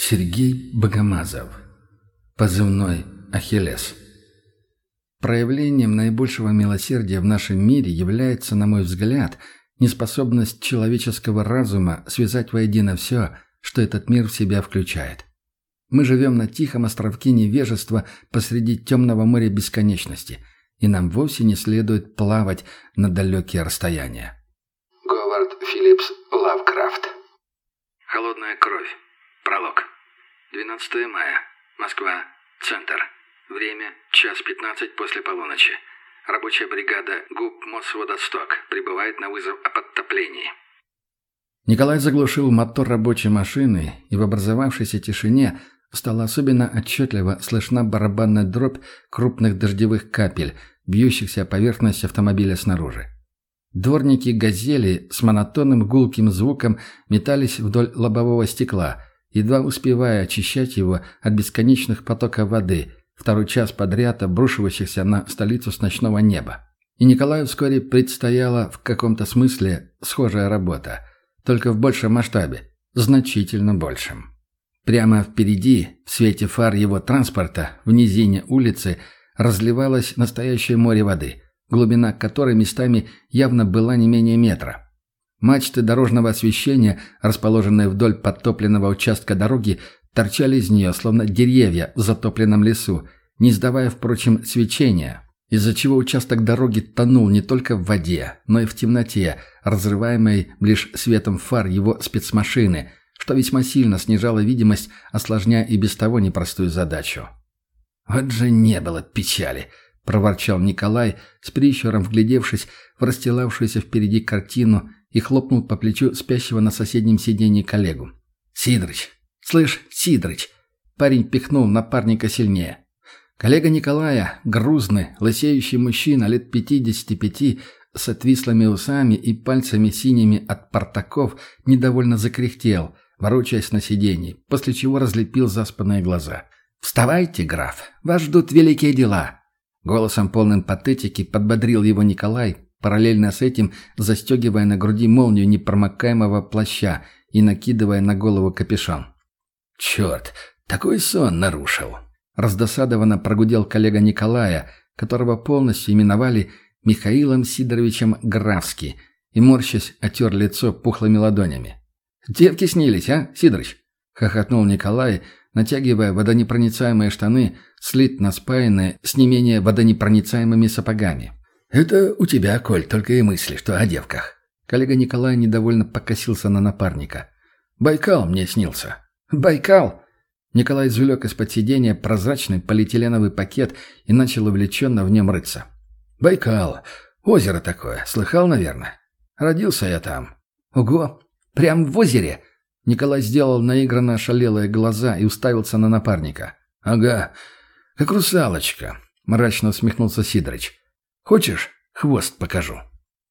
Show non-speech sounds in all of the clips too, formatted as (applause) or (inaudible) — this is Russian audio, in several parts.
Сергей Богомазов. Позывной «Ахиллес». Проявлением наибольшего милосердия в нашем мире является, на мой взгляд, неспособность человеческого разума связать воедино все, что этот мир в себя включает. Мы живем на тихом островке невежества посреди темного моря бесконечности, и нам вовсе не следует плавать на далекие расстояния. Говард Филлипс Лавкрафт Холодная кровь. Пролог. 12 мая. Москва. Центр. Время – час 15 после полуночи. Рабочая бригада ГУП Мосводосток прибывает на вызов о подтоплении. Николай заглушил мотор рабочей машины, и в образовавшейся тишине стала особенно отчетливо слышна барабанная дробь крупных дождевых капель, бьющихся о поверхность автомобиля снаружи. Дворники «Газели» с монотонным гулким звуком метались вдоль лобового стекла, едва успевая очищать его от бесконечных потоков воды, второй час подряд обрушивающихся на столицу с ночного неба. И Николаю вскоре предстояла в каком-то смысле схожая работа, только в большем масштабе, значительно большем. Прямо впереди, в свете фар его транспорта, в низине улицы, разливалось настоящее море воды, глубина которой местами явно была не менее метра. Мачты дорожного освещения, расположенные вдоль подтопленного участка дороги, торчали из нее, словно деревья в затопленном лесу, не издавая, впрочем, свечения, из-за чего участок дороги тонул не только в воде, но и в темноте, разрываемой лишь светом фар его спецмашины – что весьма сильно снижало видимость, осложняя и без того непростую задачу. «Вот же не было печали!» — проворчал Николай, с прищуром вглядевшись в расстилавшуюся впереди картину и хлопнул по плечу спящего на соседнем сиденье коллегу. «Сидрыч! Слышь, Сидрыч!» Парень пихнул напарника сильнее. Коллега Николая, грузный, лысеющий мужчина лет пятидесяти пяти, с отвислыми усами и пальцами синими от портаков, недовольно закряхтел — ворочаясь на сиденье, после чего разлепил заспанные глаза. «Вставайте, граф, вас ждут великие дела!» Голосом полным патетики подбодрил его Николай, параллельно с этим застегивая на груди молнию непромокаемого плаща и накидывая на голову капюшон. «Черт, такой сон нарушил!» Раздосадованно прогудел коллега Николая, которого полностью именовали Михаилом Сидоровичем Графски, и, морщась, отер лицо пухлыми ладонями. «Девки снились, а, Сидорыч?» — хохотнул Николай, натягивая водонепроницаемые штаны, слитно спаянные с не менее водонепроницаемыми сапогами. «Это у тебя, Коль, только и мысли, что о девках». Коллега Николай недовольно покосился на напарника. «Байкал мне снился». «Байкал?» Николай извлек из-под сиденья прозрачный полиэтиленовый пакет и начал увлеченно в нем рыться. «Байкал. Озеро такое. Слыхал, наверное? Родился я там». «Ого! Прям в озере?» Николай сделал наигранно ошалелые глаза и уставился на напарника. «Ага, как русалочка», — мрачно усмехнулся Сидорыч. «Хочешь, хвост покажу?»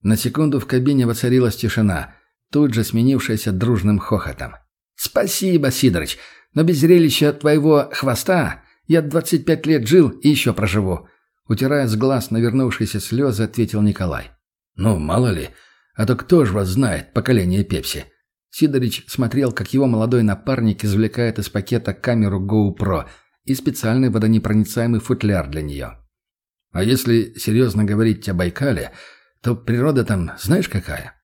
На секунду в кабине воцарилась тишина, тут же сменившаяся дружным хохотом. «Спасибо, Сидорыч, но без зрелища твоего хвоста я двадцать пять лет жил и еще проживу», утирая с глаз навернувшиеся слезы, ответил Николай. «Ну, мало ли, а то кто ж вас знает, поколение Пепси?» Сидорич смотрел, как его молодой напарник извлекает из пакета камеру GoPro и специальный водонепроницаемый футляр для нее. А если серьезно говорить о Байкале, то природа там знаешь какая?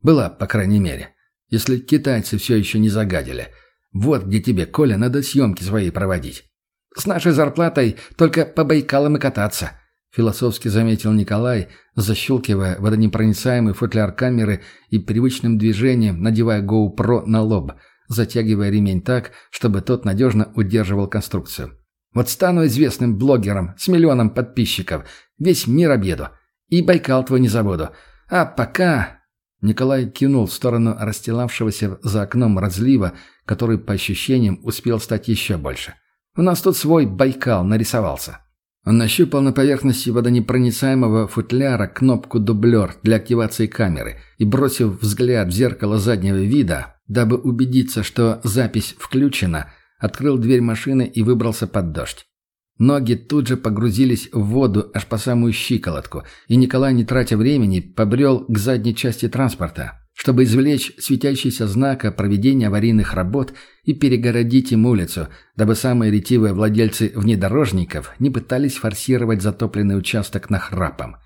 Была, по крайней мере. Если китайцы все еще не загадили. Вот где тебе, Коля, надо съемки свои проводить. С нашей зарплатой только по Байкалам и кататься – философски заметил Николай, защелкивая водонепроницаемый футляр камеры и привычным движением надевая GoPro на лоб, затягивая ремень так, чтобы тот надежно удерживал конструкцию. «Вот стану известным блогером с миллионом подписчиков, весь мир объеду, и Байкал твой не забуду. А пока...» Николай кинул в сторону расстилавшегося за окном разлива, который, по ощущениям, успел стать еще больше. У нас тут свой Байкал нарисовался. Он нащупал на поверхности водонепроницаемого футляра кнопку «Дублер» для активации камеры и, бросив взгляд в зеркало заднего вида, дабы убедиться, что запись включена, открыл дверь машины и выбрался под дождь. Ноги тут же погрузились в воду аж по самую щиколотку, и Николай, не тратя времени, побрел к задней части транспорта, чтобы извлечь светящийся знак о проведении аварийных работ и перегородить им улицу, дабы самые ретивые владельцы внедорожников не пытались форсировать затопленный участок нахрапом.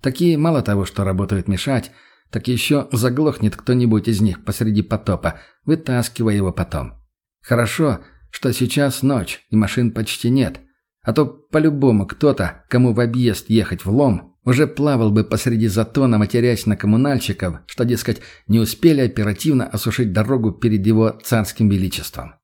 Такие мало того, что работают мешать, так еще заглохнет кто-нибудь из них посреди потопа, вытаскивая его потом. Хорошо, что сейчас ночь, и машин почти нет – а то по-любому кто-то, кому в объезд ехать в лом, уже плавал бы посреди затона, матерясь на коммунальщиков, что, дескать, не успели оперативно осушить дорогу перед его царским величеством.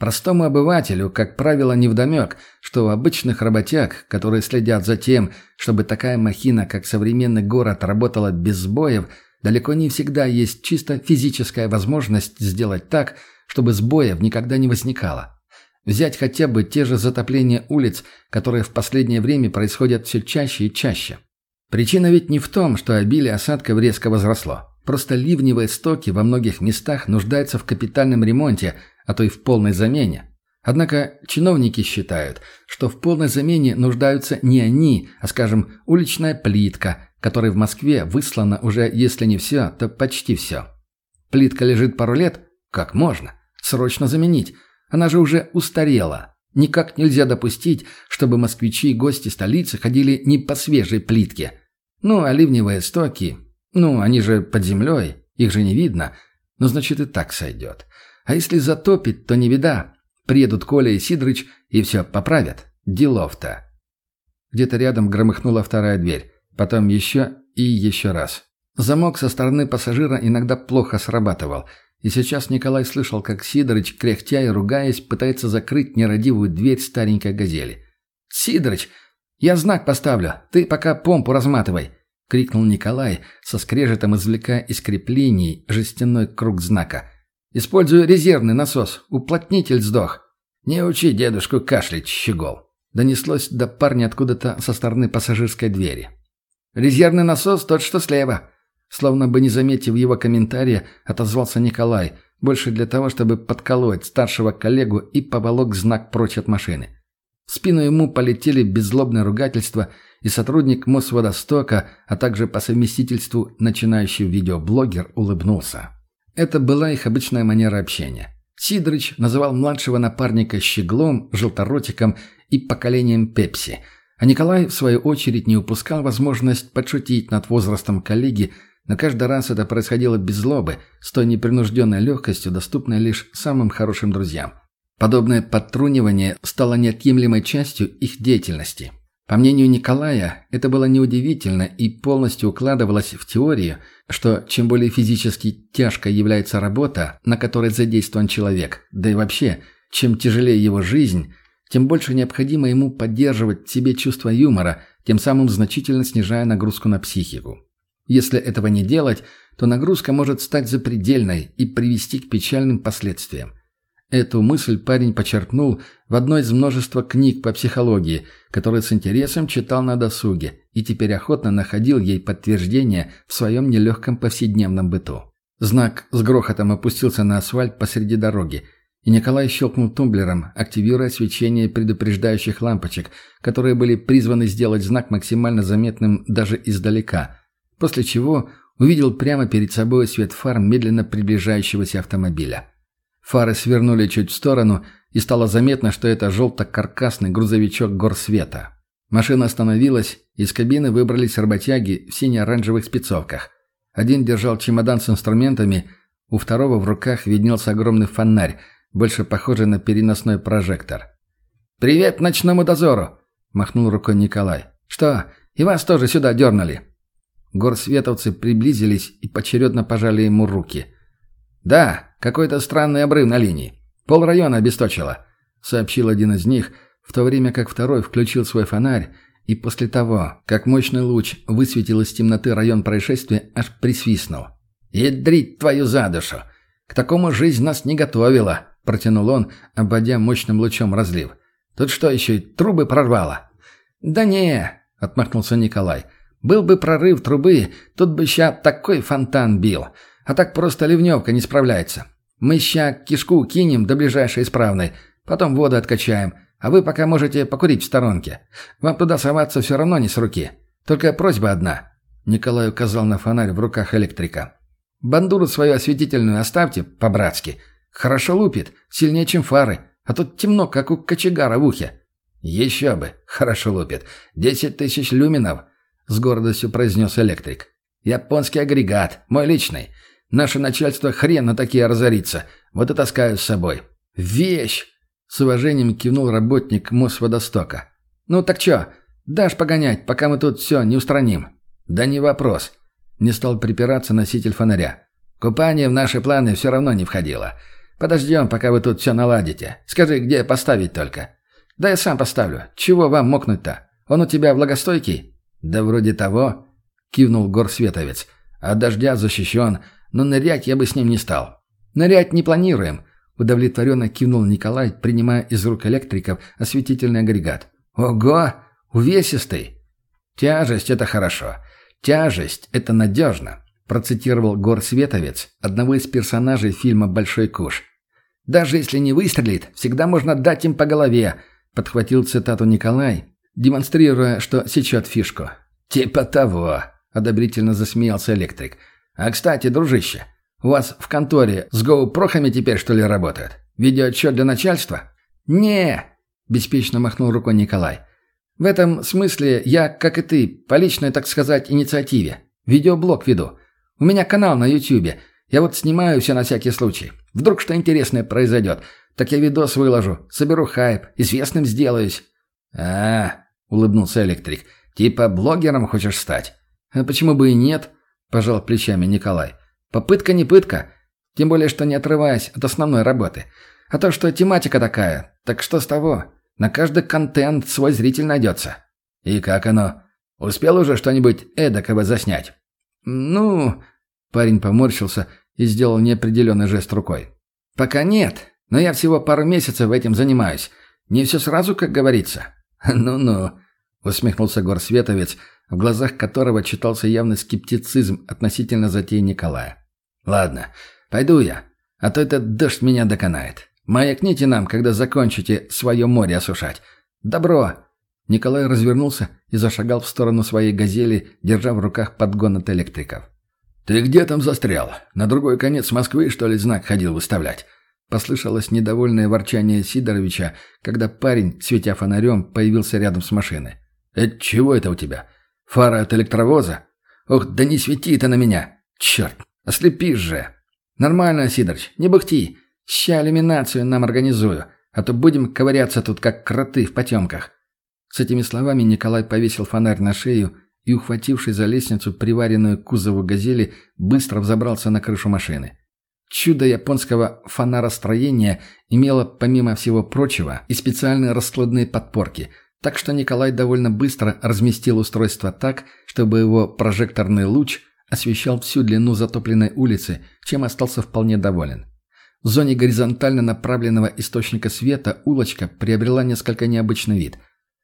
Простому обывателю, как правило, невдомек, что у обычных работяг, которые следят за тем, чтобы такая махина, как современный город, работала без сбоев, далеко не всегда есть чисто физическая возможность сделать так, чтобы сбоев никогда не возникало. Взять хотя бы те же затопления улиц, которые в последнее время происходят все чаще и чаще. Причина ведь не в том, что обилие осадков резко возросло. Просто ливневые стоки во многих местах нуждаются в капитальном ремонте, а то и в полной замене. Однако чиновники считают, что в полной замене нуждаются не они, а, скажем, уличная плитка, которой в Москве выслана уже, если не все, то почти все. Плитка лежит пару лет? Как можно? Срочно заменить. Она же уже устарела. Никак нельзя допустить, чтобы москвичи и гости столицы ходили не по свежей плитке. Ну, а ливневые стоки... Ну, они же под землей, их же не видно. Ну, значит, и так сойдет. А если затопит, то не беда. Приедут Коля и Сидрыч и все поправят. Делов-то. Где-то рядом громыхнула вторая дверь. Потом еще и еще раз. Замок со стороны пассажира иногда плохо срабатывал – и сейчас Николай слышал, как Сидорыч, кряхтя и ругаясь, пытается закрыть нерадивую дверь старенькой газели. «Сидорыч, я знак поставлю, ты пока помпу разматывай!» — крикнул Николай, со скрежетом извлекая из креплений жестяной круг знака. «Использую резервный насос, уплотнитель сдох!» «Не учи дедушку кашлять, щегол!» Донеслось до парня откуда-то со стороны пассажирской двери. «Резервный насос тот, что слева!» Словно бы не заметив его комментария, отозвался Николай, больше для того, чтобы подколоть старшего коллегу и поволок знак прочь от машины. В спину ему полетели беззлобное ругательство, и сотрудник Мосводостока, а также по совместительству начинающий видеоблогер, улыбнулся. Это была их обычная манера общения. Сидорыч называл младшего напарника щеглом, желторотиком и поколением Пепси, а Николай, в свою очередь, не упускал возможность подшутить над возрастом коллеги, но каждый раз это происходило без злобы, с той непринужденной легкостью, доступной лишь самым хорошим друзьям. Подобное подтрунивание стало неотъемлемой частью их деятельности. По мнению Николая, это было неудивительно и полностью укладывалось в теорию, что чем более физически тяжкой является работа, на которой задействован человек, да и вообще, чем тяжелее его жизнь, тем больше необходимо ему поддерживать в себе чувство юмора, тем самым значительно снижая нагрузку на психику. Если этого не делать, то нагрузка может стать запредельной и привести к печальным последствиям. Эту мысль парень подчеркнул в одной из множества книг по психологии, которые с интересом читал на досуге и теперь охотно находил ей подтверждение в своем нелегком повседневном быту. Знак с грохотом опустился на асфальт посреди дороги, и Николай щелкнул тумблером, активируя свечение предупреждающих лампочек, которые были призваны сделать знак максимально заметным даже издалека, после чего увидел прямо перед собой свет фар медленно приближающегося автомобиля. Фары свернули чуть в сторону, и стало заметно, что это желто-каркасный грузовичок горсвета. Машина остановилась, из кабины выбрались работяги в сине-оранжевых спецовках. Один держал чемодан с инструментами, у второго в руках виднелся огромный фонарь, больше похожий на переносной прожектор. «Привет ночному дозору!» – махнул рукой Николай. «Что, и вас тоже сюда дернули?» Горсветовцы приблизились и поочередно пожали ему руки. «Да, какой-то странный обрыв на линии. Пол района обесточило», — сообщил один из них, в то время как второй включил свой фонарь, и после того, как мощный луч высветил из темноты район происшествия, аж присвистнул. «Ядрить твою задушу! К такому жизнь нас не готовила», — протянул он, обводя мощным лучом разлив. «Тут что еще, и трубы прорвало?» «Да не», — отмахнулся Николай. «Был бы прорыв трубы, тут бы ща такой фонтан бил. А так просто ливневка не справляется. Мы ща кишку кинем до ближайшей исправной, потом воду откачаем, а вы пока можете покурить в сторонке. Вам туда соваться все равно не с руки. Только просьба одна». Николай указал на фонарь в руках электрика. «Бандуру свою осветительную оставьте, по-братски. Хорошо лупит, сильнее, чем фары, а тут темно, как у кочегара в ухе». «Еще бы, хорошо лупит. Десять тысяч люминов», — с гордостью произнес электрик. «Японский агрегат, мой личный. Наше начальство хрен на такие разорится. Вот и таскаю с собой». «Вещь!» — с уважением кивнул работник Мосводостока. «Ну так чё, дашь погонять, пока мы тут все не устраним?» «Да не вопрос». Не стал припираться носитель фонаря. «Купание в наши планы все равно не входило. Подождем, пока вы тут все наладите. Скажи, где поставить только?» «Да я сам поставлю. Чего вам мокнуть-то? Он у тебя влагостойкий?» «Да вроде того», — кивнул горсветовец. «От дождя защищен, но нырять я бы с ним не стал». «Нырять не планируем», — удовлетворенно кивнул Николай, принимая из рук электриков осветительный агрегат. «Ого! Увесистый!» «Тяжесть — это хорошо. Тяжесть — это надежно», — процитировал горсветовец, одного из персонажей фильма «Большой куш». «Даже если не выстрелит, всегда можно дать им по голове», Подхватил цитату Николай, демонстрируя, что сечет фишку. «Типа того», — одобрительно засмеялся электрик. «А, кстати, дружище, у вас в конторе с гоупрохами теперь, что ли, работают? Видеоотчет для начальства?» «Не», — беспечно махнул рукой Николай. «В этом смысле я, как и ты, по личной, так сказать, инициативе. Видеоблог веду. У меня канал на Ютьюбе. Я вот снимаю все на всякий случай. Вдруг что интересное произойдет. Так я видос выложу, соберу хайп, известным сделаюсь». «А, — улыбнулся электрик, — типа блогером хочешь стать?» «А почему бы и нет?» — пожал плечами Николай. «Попытка не пытка. Тем более, что не отрываясь от основной работы. А то, что тематика такая, так что с того? На каждый контент свой зритель найдется». «И как оно? Успел уже что-нибудь эдакого заснять?» «Ну...» — парень поморщился и сделал неопределенный жест рукой. «Пока нет. Но я всего пару месяцев этим занимаюсь. Не все сразу, как говорится». (laughs) «Ну-ну», — усмехнулся горсветовец, в глазах которого читался явный скептицизм относительно затеи Николая. «Ладно, пойду я, а то этот дождь меня доконает. Маякните нам, когда закончите свое море осушать. Добро!» Николай развернулся и зашагал в сторону своей «Газели», держа в руках подгон от электриков. «Ты где там застрял? На другой конец Москвы, что ли, знак ходил выставлять?» Послышалось недовольное ворчание Сидоровича, когда парень, светя фонарем, появился рядом с машиной. «Это чего это у тебя? Фара от электровоза? Ох, да не свети ты на меня! Черт, ослепишь же!» «Нормально, Сидорович, не бухти. Ща иллюминацию нам организую, а то будем ковыряться тут, как кроты в потемках». С этими словами Николай повесил фонарь на шею и, ухватившись за лестницу, приваренную к кузову «Газели», быстро взобрался на крышу машины. Чудо японского фонаростроения имело, помимо всего прочего, и специальные раскладные подпорки, так что Николай довольно быстро разместил устройство так, чтобы его прожекторный луч освещал всю длину затопленной улицы, чем остался вполне доволен. В зоне горизонтально направленного источника света улочка приобрела несколько необычный вид.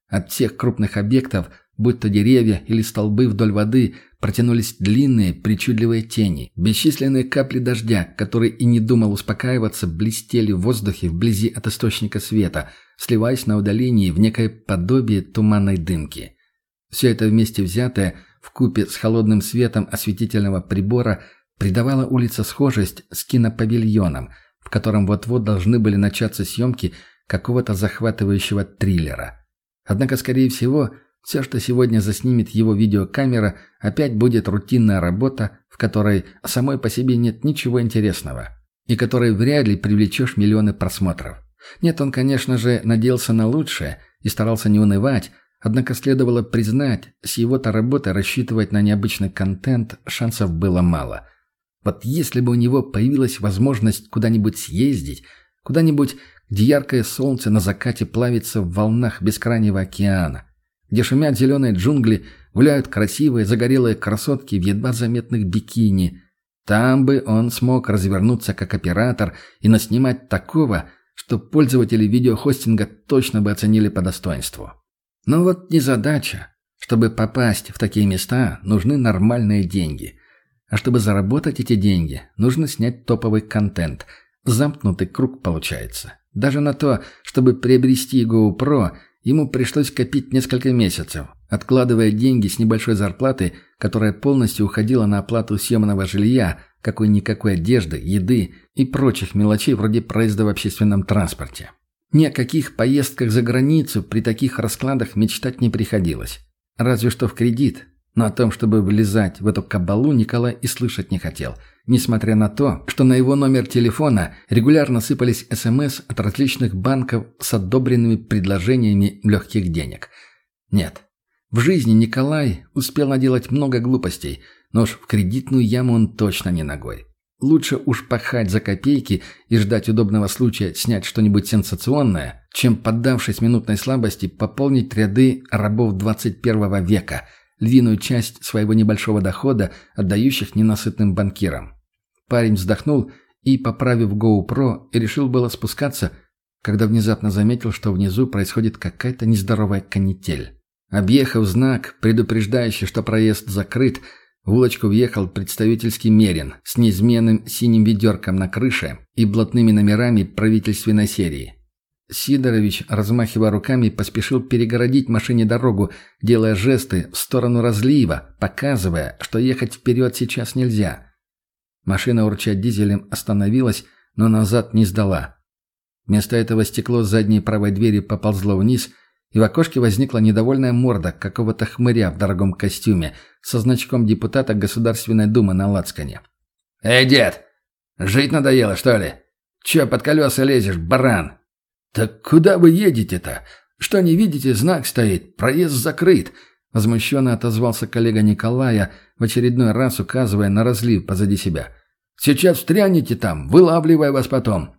От всех крупных объектов – Будь то деревья или столбы вдоль воды, протянулись длинные, причудливые тени. Бесчисленные капли дождя, который и не думал успокаиваться, блестели в воздухе вблизи от источника света, сливаясь на удалении в некое подобие туманной дымки. Все это вместе взятое, в купе с холодным светом осветительного прибора, придавало улице схожесть с кинопавильоном, в котором вот-вот должны были начаться съемки какого-то захватывающего триллера. Однако, скорее всего, все, что сегодня заснимет его видеокамера, опять будет рутинная работа, в которой самой по себе нет ничего интересного, и которой вряд ли привлечешь миллионы просмотров. Нет, он, конечно же, надеялся на лучшее и старался не унывать, однако следовало признать, с его-то работой рассчитывать на необычный контент шансов было мало. Вот если бы у него появилась возможность куда-нибудь съездить, куда-нибудь, где яркое солнце на закате плавится в волнах бескрайнего океана – где шумят зеленые джунгли, гуляют красивые загорелые красотки в едва заметных бикини. Там бы он смог развернуться как оператор и наснимать такого, что пользователи видеохостинга точно бы оценили по достоинству. Но вот незадача. Чтобы попасть в такие места, нужны нормальные деньги. А чтобы заработать эти деньги, нужно снять топовый контент. Замкнутый круг получается. Даже на то, чтобы приобрести GoPro, ему пришлось копить несколько месяцев, откладывая деньги с небольшой зарплаты, которая полностью уходила на оплату съемного жилья, какой-никакой одежды, еды и прочих мелочей вроде проезда в общественном транспорте. Ни о каких поездках за границу при таких раскладах мечтать не приходилось. Разве что в кредит. Но о том, чтобы влезать в эту кабалу, Николай и слышать не хотел. Несмотря на то, что на его номер телефона регулярно сыпались СМС от различных банков с одобренными предложениями легких денег. Нет. В жизни Николай успел наделать много глупостей, но уж в кредитную яму он точно не ногой. Лучше уж пахать за копейки и ждать удобного случая снять что-нибудь сенсационное, чем, поддавшись минутной слабости, пополнить ряды рабов 21 века, львиную часть своего небольшого дохода, отдающих ненасытным банкирам. Парень вздохнул и, поправив GoPro, решил было спускаться, когда внезапно заметил, что внизу происходит какая-то нездоровая канитель. Объехав знак, предупреждающий, что проезд закрыт, в улочку въехал представительский Мерин с неизменным синим ведерком на крыше и блатными номерами правительственной серии. Сидорович, размахивая руками, поспешил перегородить машине дорогу, делая жесты в сторону разлива, показывая, что ехать вперед сейчас нельзя. Машина, урча дизелем, остановилась, но назад не сдала. Вместо этого стекло задней правой двери поползло вниз – и в окошке возникла недовольная морда какого-то хмыря в дорогом костюме со значком депутата Государственной Думы на лацкане. «Эй, дед! Жить надоело, что ли? Че под колеса лезешь, баран?» «Так куда вы едете-то? Что не видите, знак стоит, проезд закрыт!» Возмущенно отозвался коллега Николая, в очередной раз указывая на разлив позади себя. «Сейчас встрянете там, вылавливая вас потом!»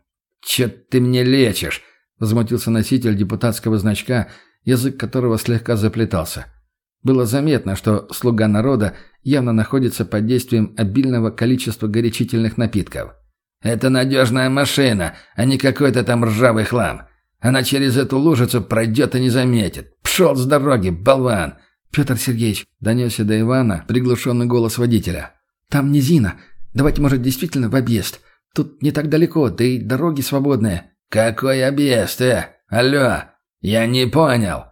«Че ты мне лечишь?» — возмутился носитель депутатского значка, язык которого слегка заплетался. Было заметно, что слуга народа явно находится под действием обильного количества горячительных напитков. «Это надежная машина, а не какой-то там ржавый хлам. Она через эту лужицу пройдет и не заметит. Пшел с дороги, болван!» «Петр Сергеевич», — донесся до Ивана приглушенный голос водителя. «Там низина. Давайте, может, действительно в объезд. Тут не так далеко, да и дороги свободные». «Какой объезд, э? Алло! Я не понял!»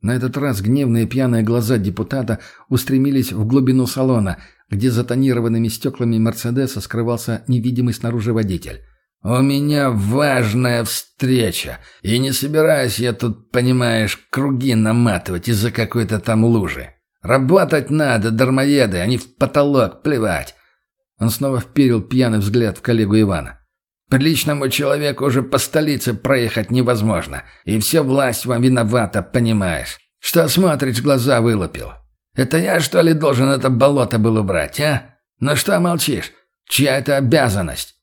На этот раз гневные пьяные глаза депутата устремились в глубину салона, где за тонированными стеклами Мерседеса скрывался невидимый снаружи водитель. «У меня важная встреча, и не собираюсь я тут, понимаешь, круги наматывать из-за какой-то там лужи. Работать надо, дармоеды, а не в потолок плевать». Он снова вперил пьяный взгляд в коллегу Ивана. Приличному человеку уже по столице проехать невозможно. И все власть вам виновата, понимаешь. Что смотришь, глаза вылупил? Это я, что ли, должен это болото был убрать, а? Ну что молчишь? Чья это обязанность?»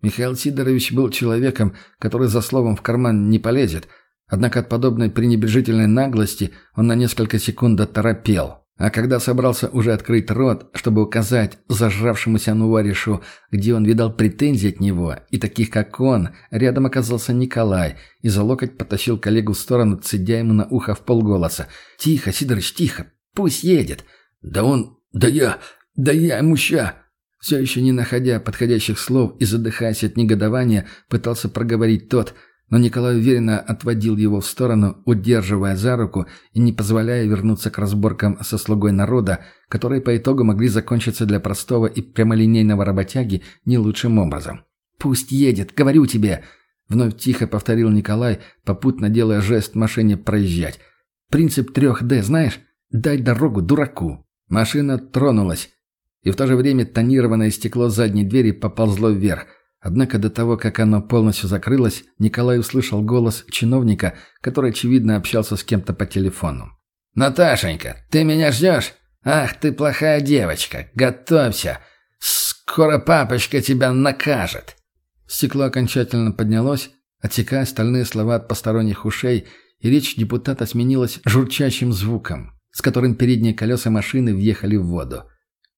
Михаил Сидорович был человеком, который за словом в карман не полезет, однако от подобной пренебрежительной наглости он на несколько секунд оторопел. А когда собрался уже открыть рот, чтобы указать зажравшемуся Нуваришу, где он видал претензии от него, и таких как он, рядом оказался Николай, и за локоть потащил коллегу в сторону, цедя ему на ухо в полголоса. «Тихо, Сидорыч, тихо! Пусть едет!» «Да он... Да я... Да я ему ща...» Все еще не находя подходящих слов и задыхаясь от негодования, пытался проговорить тот – но Николай уверенно отводил его в сторону, удерживая за руку и не позволяя вернуться к разборкам со слугой народа, которые по итогу могли закончиться для простого и прямолинейного работяги не лучшим образом. «Пусть едет, говорю тебе!» Вновь тихо повторил Николай, попутно делая жест машине проезжать. «Принцип трех д знаешь? Дай дорогу дураку!» Машина тронулась, и в то же время тонированное стекло задней двери поползло вверх – Однако до того, как оно полностью закрылось, Николай услышал голос чиновника, который, очевидно, общался с кем-то по телефону. «Наташенька, ты меня ждешь? Ах, ты плохая девочка! Готовься! Скоро папочка тебя накажет!» Стекло окончательно поднялось, отсекая остальные слова от посторонних ушей, и речь депутата сменилась журчащим звуком, с которым передние колеса машины въехали в воду.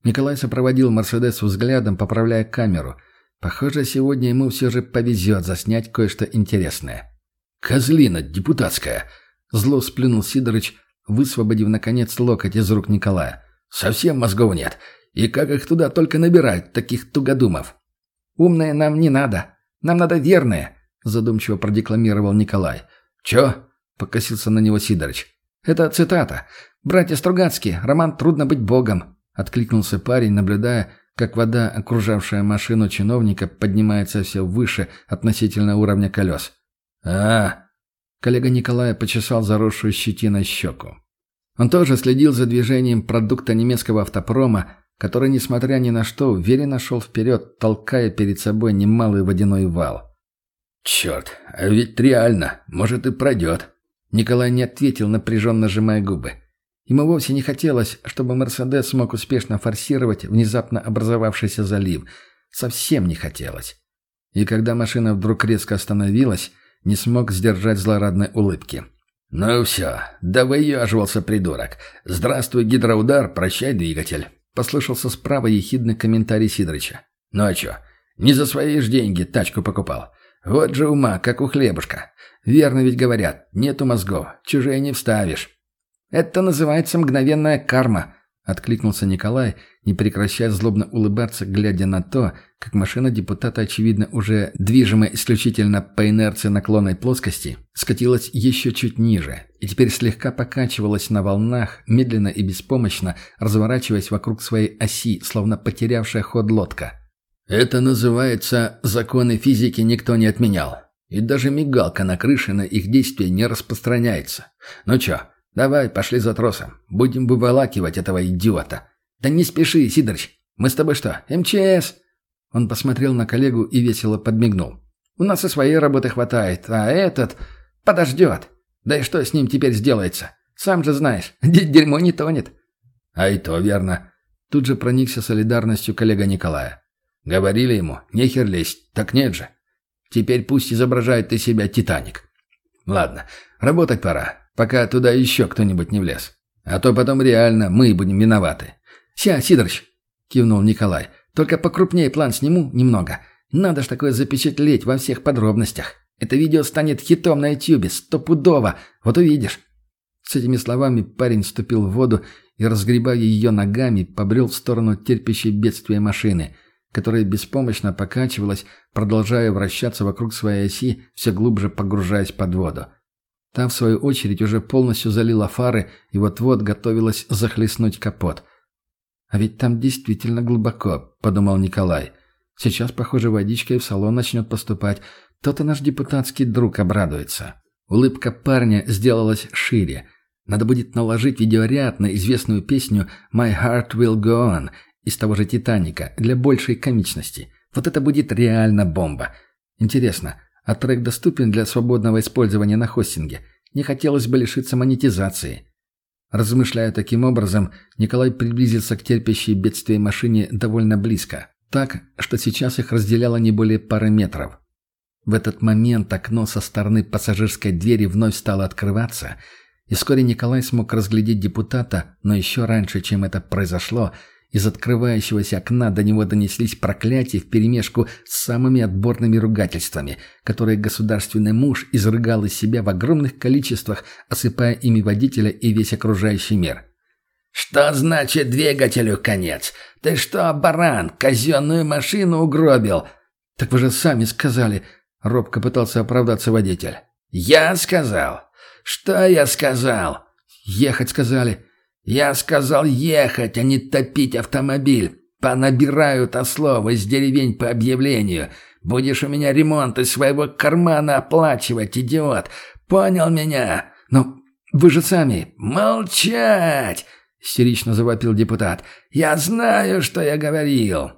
Николай сопроводил «Мерседес» взглядом, поправляя камеру. Похоже, сегодня ему все же повезет заснять кое-что интересное. «Козлина депутатская!» — зло сплюнул Сидорыч, высвободив, наконец, локоть из рук Николая. «Совсем мозгов нет. И как их туда только набирать, таких тугодумов?» «Умные нам не надо. Нам надо верные», — задумчиво продекламировал Николай. «Чё?» — покосился на него Сидорыч. «Это цитата. Братья Стругацкие, роман «Трудно быть богом», — откликнулся парень, наблюдая, как вода, окружавшая машину чиновника, поднимается все выше относительно уровня колес. а Коллега Николая почесал заросшую щетиной щеку. Он тоже следил за движением продукта немецкого автопрома, который, несмотря ни на что, уверенно шел вперед, толкая перед собой немалый водяной вал. «Черт, а ведь реально, может и пройдет». Николай не ответил, напряженно сжимая губы. Ему вовсе не хотелось, чтобы «Мерседес» смог успешно форсировать внезапно образовавшийся залив. Совсем не хотелось. И когда машина вдруг резко остановилась, не смог сдержать злорадной улыбки. «Ну все, да выеживался, придурок. Здравствуй, гидроудар, прощай, двигатель». Послышался справа ехидный комментарий Сидорыча. «Ну а чё, не за свои ж деньги тачку покупал. Вот же ума, как у хлебушка. Верно ведь говорят, нету мозгов, чужие не вставишь». «Это называется мгновенная карма», — откликнулся Николай, не прекращая злобно улыбаться, глядя на то, как машина депутата, очевидно, уже движимая исключительно по инерции наклонной плоскости, скатилась еще чуть ниже и теперь слегка покачивалась на волнах, медленно и беспомощно разворачиваясь вокруг своей оси, словно потерявшая ход лодка. «Это называется «законы физики никто не отменял». И даже мигалка на крыше на их действие не распространяется. Ну чё, «Давай, пошли за тросом. Будем выволакивать этого идиота». «Да не спеши, Сидорыч. Мы с тобой что, МЧС?» Он посмотрел на коллегу и весело подмигнул. «У нас и своей работы хватает, а этот подождет. Да и что с ним теперь сделается? Сам же знаешь, (laughs) дерьмо не тонет». «А и то верно». Тут же проникся солидарностью коллега Николая. «Говорили ему, нехер лезть, так нет же. Теперь пусть изображает ты себя Титаник. Ладно, работать пора пока туда еще кто-нибудь не влез. А то потом реально мы будем виноваты. «Ся, Сидорыч!» — кивнул Николай. «Только покрупнее план сниму немного. Надо ж такое запечатлеть во всех подробностях. Это видео станет хитом на ютюбе, стопудово. Вот увидишь». С этими словами парень вступил в воду и, разгребая ее ногами, побрел в сторону терпящей бедствия машины, которая беспомощно покачивалась, продолжая вращаться вокруг своей оси, все глубже погружаясь под воду. Та, в свою очередь, уже полностью залила фары и вот-вот готовилась захлестнуть капот. «А ведь там действительно глубоко», — подумал Николай. «Сейчас, похоже, водичка и в салон начнет поступать. То-то наш депутатский друг обрадуется». Улыбка парня сделалась шире. Надо будет наложить видеоряд на известную песню «My Heart Will Go On» из того же «Титаника» для большей комичности. Вот это будет реально бомба. Интересно, а трек доступен для свободного использования на хостинге. Не хотелось бы лишиться монетизации. Размышляя таким образом, Николай приблизился к терпящей бедствие машине довольно близко. Так, что сейчас их разделяло не более пары метров. В этот момент окно со стороны пассажирской двери вновь стало открываться, и вскоре Николай смог разглядеть депутата, но еще раньше, чем это произошло – из открывающегося окна до него донеслись проклятия вперемешку с самыми отборными ругательствами, которые государственный муж изрыгал из себя в огромных количествах, осыпая ими водителя и весь окружающий мир. «Что значит двигателю конец? Ты что, баран, казенную машину угробил?» «Так вы же сами сказали», — робко пытался оправдаться водитель. «Я сказал? Что я сказал?» «Ехать сказали». «Я сказал ехать, а не топить автомобиль. Понабирают ослов из деревень по объявлению. Будешь у меня ремонт из своего кармана оплачивать, идиот. Понял меня? Ну, вы же сами...» «Молчать!» — истерично завопил депутат. «Я знаю, что я говорил».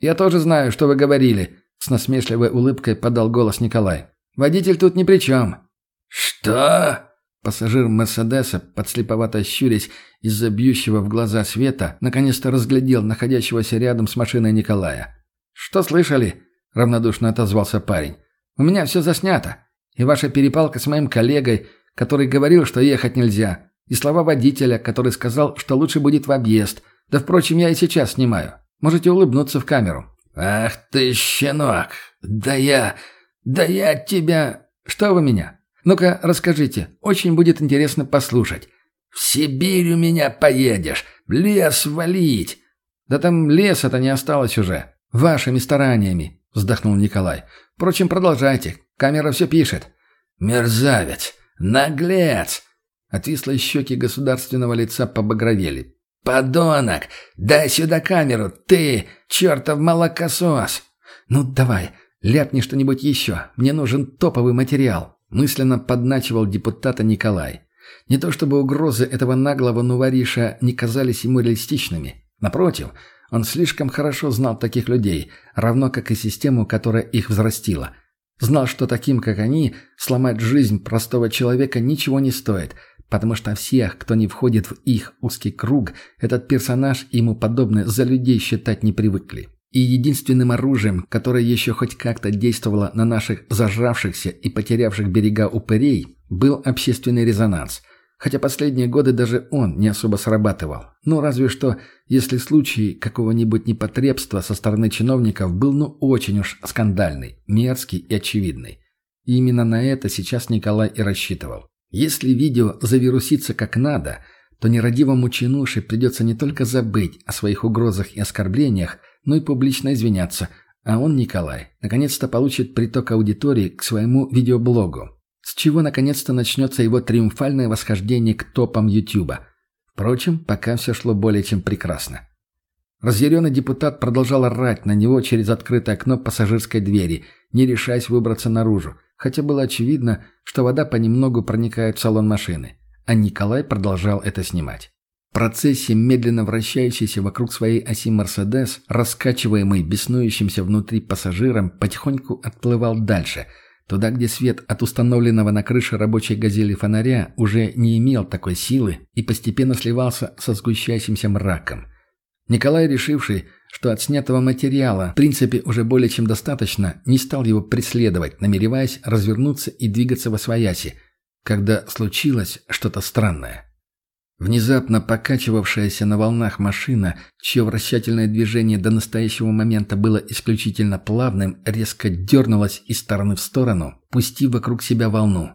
«Я тоже знаю, что вы говорили», — с насмешливой улыбкой подал голос Николай. «Водитель тут ни при чем». «Что?» Пассажир Мерседеса, подслеповато щурясь из-за бьющего в глаза света, наконец-то разглядел находящегося рядом с машиной Николая. «Что слышали?» – равнодушно отозвался парень. «У меня все заснято. И ваша перепалка с моим коллегой, который говорил, что ехать нельзя, и слова водителя, который сказал, что лучше будет в объезд. Да, впрочем, я и сейчас снимаю. Можете улыбнуться в камеру». «Ах ты, щенок! Да я... Да я тебя...» «Что вы меня? Ну-ка, расскажите. Очень будет интересно послушать». «В Сибирь у меня поедешь. В лес валить». «Да там леса-то не осталось уже. Вашими стараниями», — вздохнул Николай. «Впрочем, продолжайте. Камера все пишет». «Мерзавец! Наглец!» Отвислые щеки государственного лица побагровели. «Подонок! Дай сюда камеру! Ты, чертов молокосос!» «Ну, давай, ляпни что-нибудь еще. Мне нужен топовый материал», — мысленно подначивал депутата Николай. Не то чтобы угрозы этого наглого нувариша не казались ему реалистичными. Напротив, он слишком хорошо знал таких людей, равно как и систему, которая их взрастила. Знал, что таким, как они, сломать жизнь простого человека ничего не стоит, потому что всех, кто не входит в их узкий круг, этот персонаж и ему подобное за людей считать не привыкли. И единственным оружием, которое еще хоть как-то действовало на наших зажравшихся и потерявших берега упырей, был общественный резонанс. Хотя последние годы даже он не особо срабатывал. Ну, разве что, если случай какого-нибудь непотребства со стороны чиновников был ну очень уж скандальный, мерзкий и очевидный. И именно на это сейчас Николай и рассчитывал. Если видео завирусится как надо, то нерадивому чинуше придется не только забыть о своих угрозах и оскорблениях, но и публично извиняться, а он, Николай, наконец-то получит приток аудитории к своему видеоблогу, с чего наконец-то начнется его триумфальное восхождение к топам Ютуба. Впрочем, пока все шло более чем прекрасно. Разъяренный депутат продолжал орать на него через открытое окно пассажирской двери, не решаясь выбраться наружу, хотя было очевидно, что вода понемногу проникает в салон машины, а Николай продолжал это снимать. Процессе медленно вращающийся вокруг своей оси «Мерседес», раскачиваемый беснующимся внутри пассажиром, потихоньку отплывал дальше, туда, где свет от установленного на крыше рабочей газели фонаря уже не имел такой силы и постепенно сливался со сгущающимся мраком. Николай, решивший, что от снятого материала, в принципе, уже более чем достаточно, не стал его преследовать, намереваясь развернуться и двигаться во свояси, когда случилось что-то странное. Внезапно покачивавшаяся на волнах машина, чье вращательное движение до настоящего момента было исключительно плавным, резко дернулась из стороны в сторону, пустив вокруг себя волну.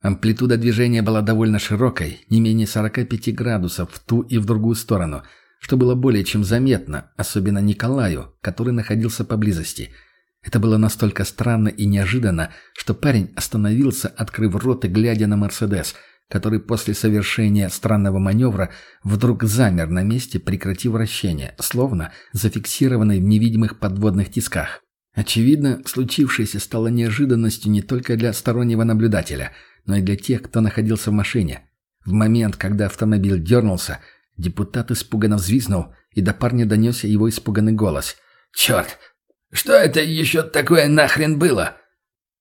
Амплитуда движения была довольно широкой, не менее 45 градусов в ту и в другую сторону – что было более чем заметно, особенно Николаю, который находился поблизости. Это было настолько странно и неожиданно, что парень остановился, открыв рот и глядя на «Мерседес», который после совершения странного маневра вдруг замер на месте, прекратив вращение, словно зафиксированный в невидимых подводных тисках. Очевидно, случившееся стало неожиданностью не только для стороннего наблюдателя, но и для тех, кто находился в машине. В момент, когда автомобиль дернулся – Депутат испуганно взвизнул, и до парня донесся его испуганный голос. «Черт! Что это еще такое нахрен было?»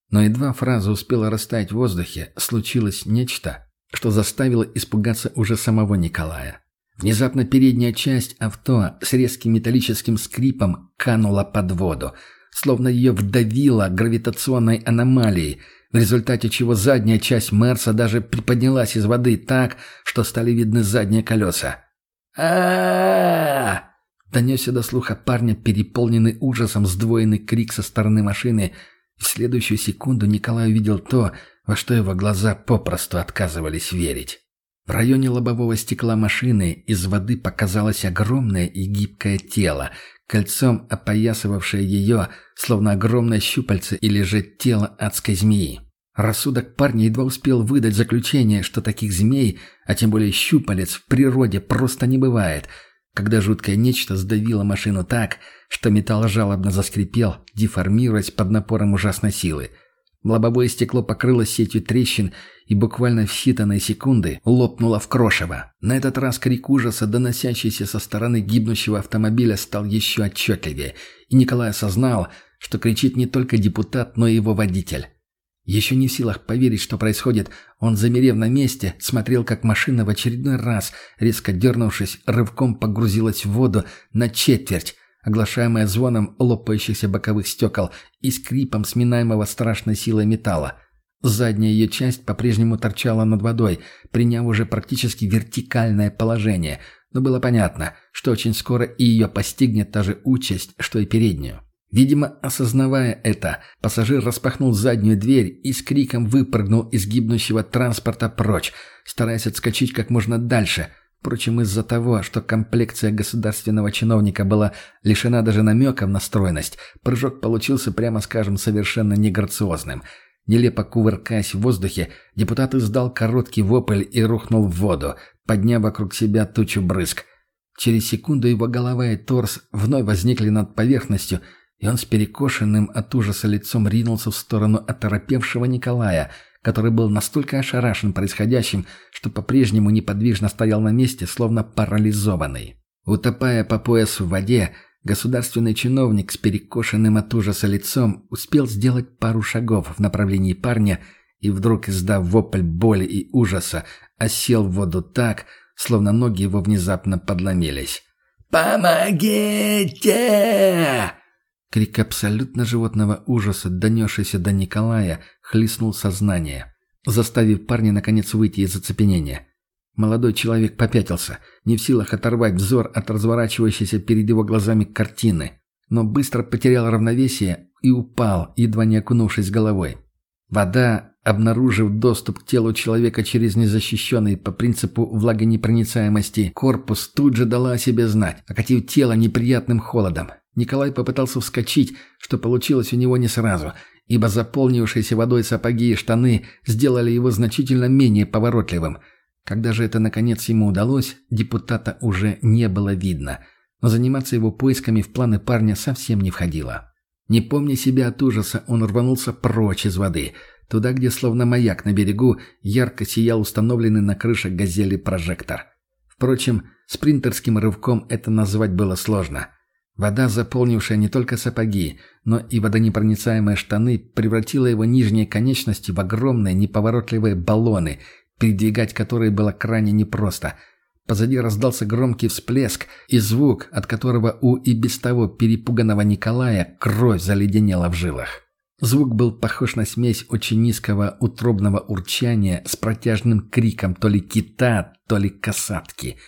Но едва фраза успела растаять в воздухе, случилось нечто, что заставило испугаться уже самого Николая. Внезапно передняя часть авто с резким металлическим скрипом канула под воду, словно ее вдавило гравитационной аномалией, в результате чего задняя часть Мерса даже приподнялась из воды так, что стали видны задние колеса а Донесся до слуха парня переполненный ужасом сдвоенный крик со стороны машины. В следующую секунду Николай увидел то, во что его глаза попросту отказывались верить. В районе лобового стекла машины из воды показалось огромное и гибкое тело, кольцом опоясывавшее ее, словно огромное щупальце или же тело адской змеи. Рассудок парня едва успел выдать заключение, что таких змей, а тем более щупалец, в природе просто не бывает, когда жуткое нечто сдавило машину так, что металл жалобно заскрипел, деформируясь под напором ужасной силы. Лобовое стекло покрылось сетью трещин и буквально в считанные секунды лопнуло в крошево. На этот раз крик ужаса, доносящийся со стороны гибнущего автомобиля, стал еще отчетливее, и Николай осознал, что кричит не только депутат, но и его водитель. Еще не в силах поверить, что происходит, он, замерев на месте, смотрел, как машина в очередной раз, резко дернувшись, рывком погрузилась в воду на четверть, оглашаемая звоном лопающихся боковых стекол и скрипом сминаемого страшной силой металла. Задняя ее часть по-прежнему торчала над водой, приняв уже практически вертикальное положение, но было понятно, что очень скоро и ее постигнет та же участь, что и переднюю. Видимо, осознавая это, пассажир распахнул заднюю дверь и с криком выпрыгнул из гибнущего транспорта прочь, стараясь отскочить как можно дальше. Впрочем, из-за того, что комплекция государственного чиновника была лишена даже намеков на стройность, прыжок получился, прямо скажем, совершенно неграциозным. Нелепо кувыркаясь в воздухе, депутат издал короткий вопль и рухнул в воду, подняв вокруг себя тучу брызг. Через секунду его голова и торс вновь возникли над поверхностью, и он с перекошенным от ужаса лицом ринулся в сторону оторопевшего Николая, который был настолько ошарашен происходящим, что по-прежнему неподвижно стоял на месте, словно парализованный. Утопая по пояс в воде, государственный чиновник с перекошенным от ужаса лицом успел сделать пару шагов в направлении парня и вдруг, издав вопль боли и ужаса, осел в воду так, словно ноги его внезапно подломились. «Помогите!» Крик абсолютно животного ужаса, донесшийся до Николая, хлестнул сознание, заставив парня наконец выйти из оцепенения. Молодой человек попятился, не в силах оторвать взор от разворачивающейся перед его глазами картины, но быстро потерял равновесие и упал, едва не окунувшись головой. Вода, обнаружив доступ к телу человека через незащищенный по принципу влагонепроницаемости корпус, тут же дала о себе знать, окатив тело неприятным холодом. Николай попытался вскочить, что получилось у него не сразу, ибо заполнившиеся водой сапоги и штаны сделали его значительно менее поворотливым. Когда же это наконец ему удалось, депутата уже не было видно, но заниматься его поисками в планы парня совсем не входило. Не помня себя от ужаса, он рванулся прочь из воды, туда, где словно маяк на берегу ярко сиял установленный на крыше газели прожектор. Впрочем, спринтерским рывком это назвать было сложно – Вода, заполнившая не только сапоги, но и водонепроницаемые штаны, превратила его нижние конечности в огромные неповоротливые баллоны, передвигать которые было крайне непросто. Позади раздался громкий всплеск и звук, от которого у и без того перепуганного Николая кровь заледенела в жилах. Звук был похож на смесь очень низкого утробного урчания с протяжным криком то ли кита, то ли касатки –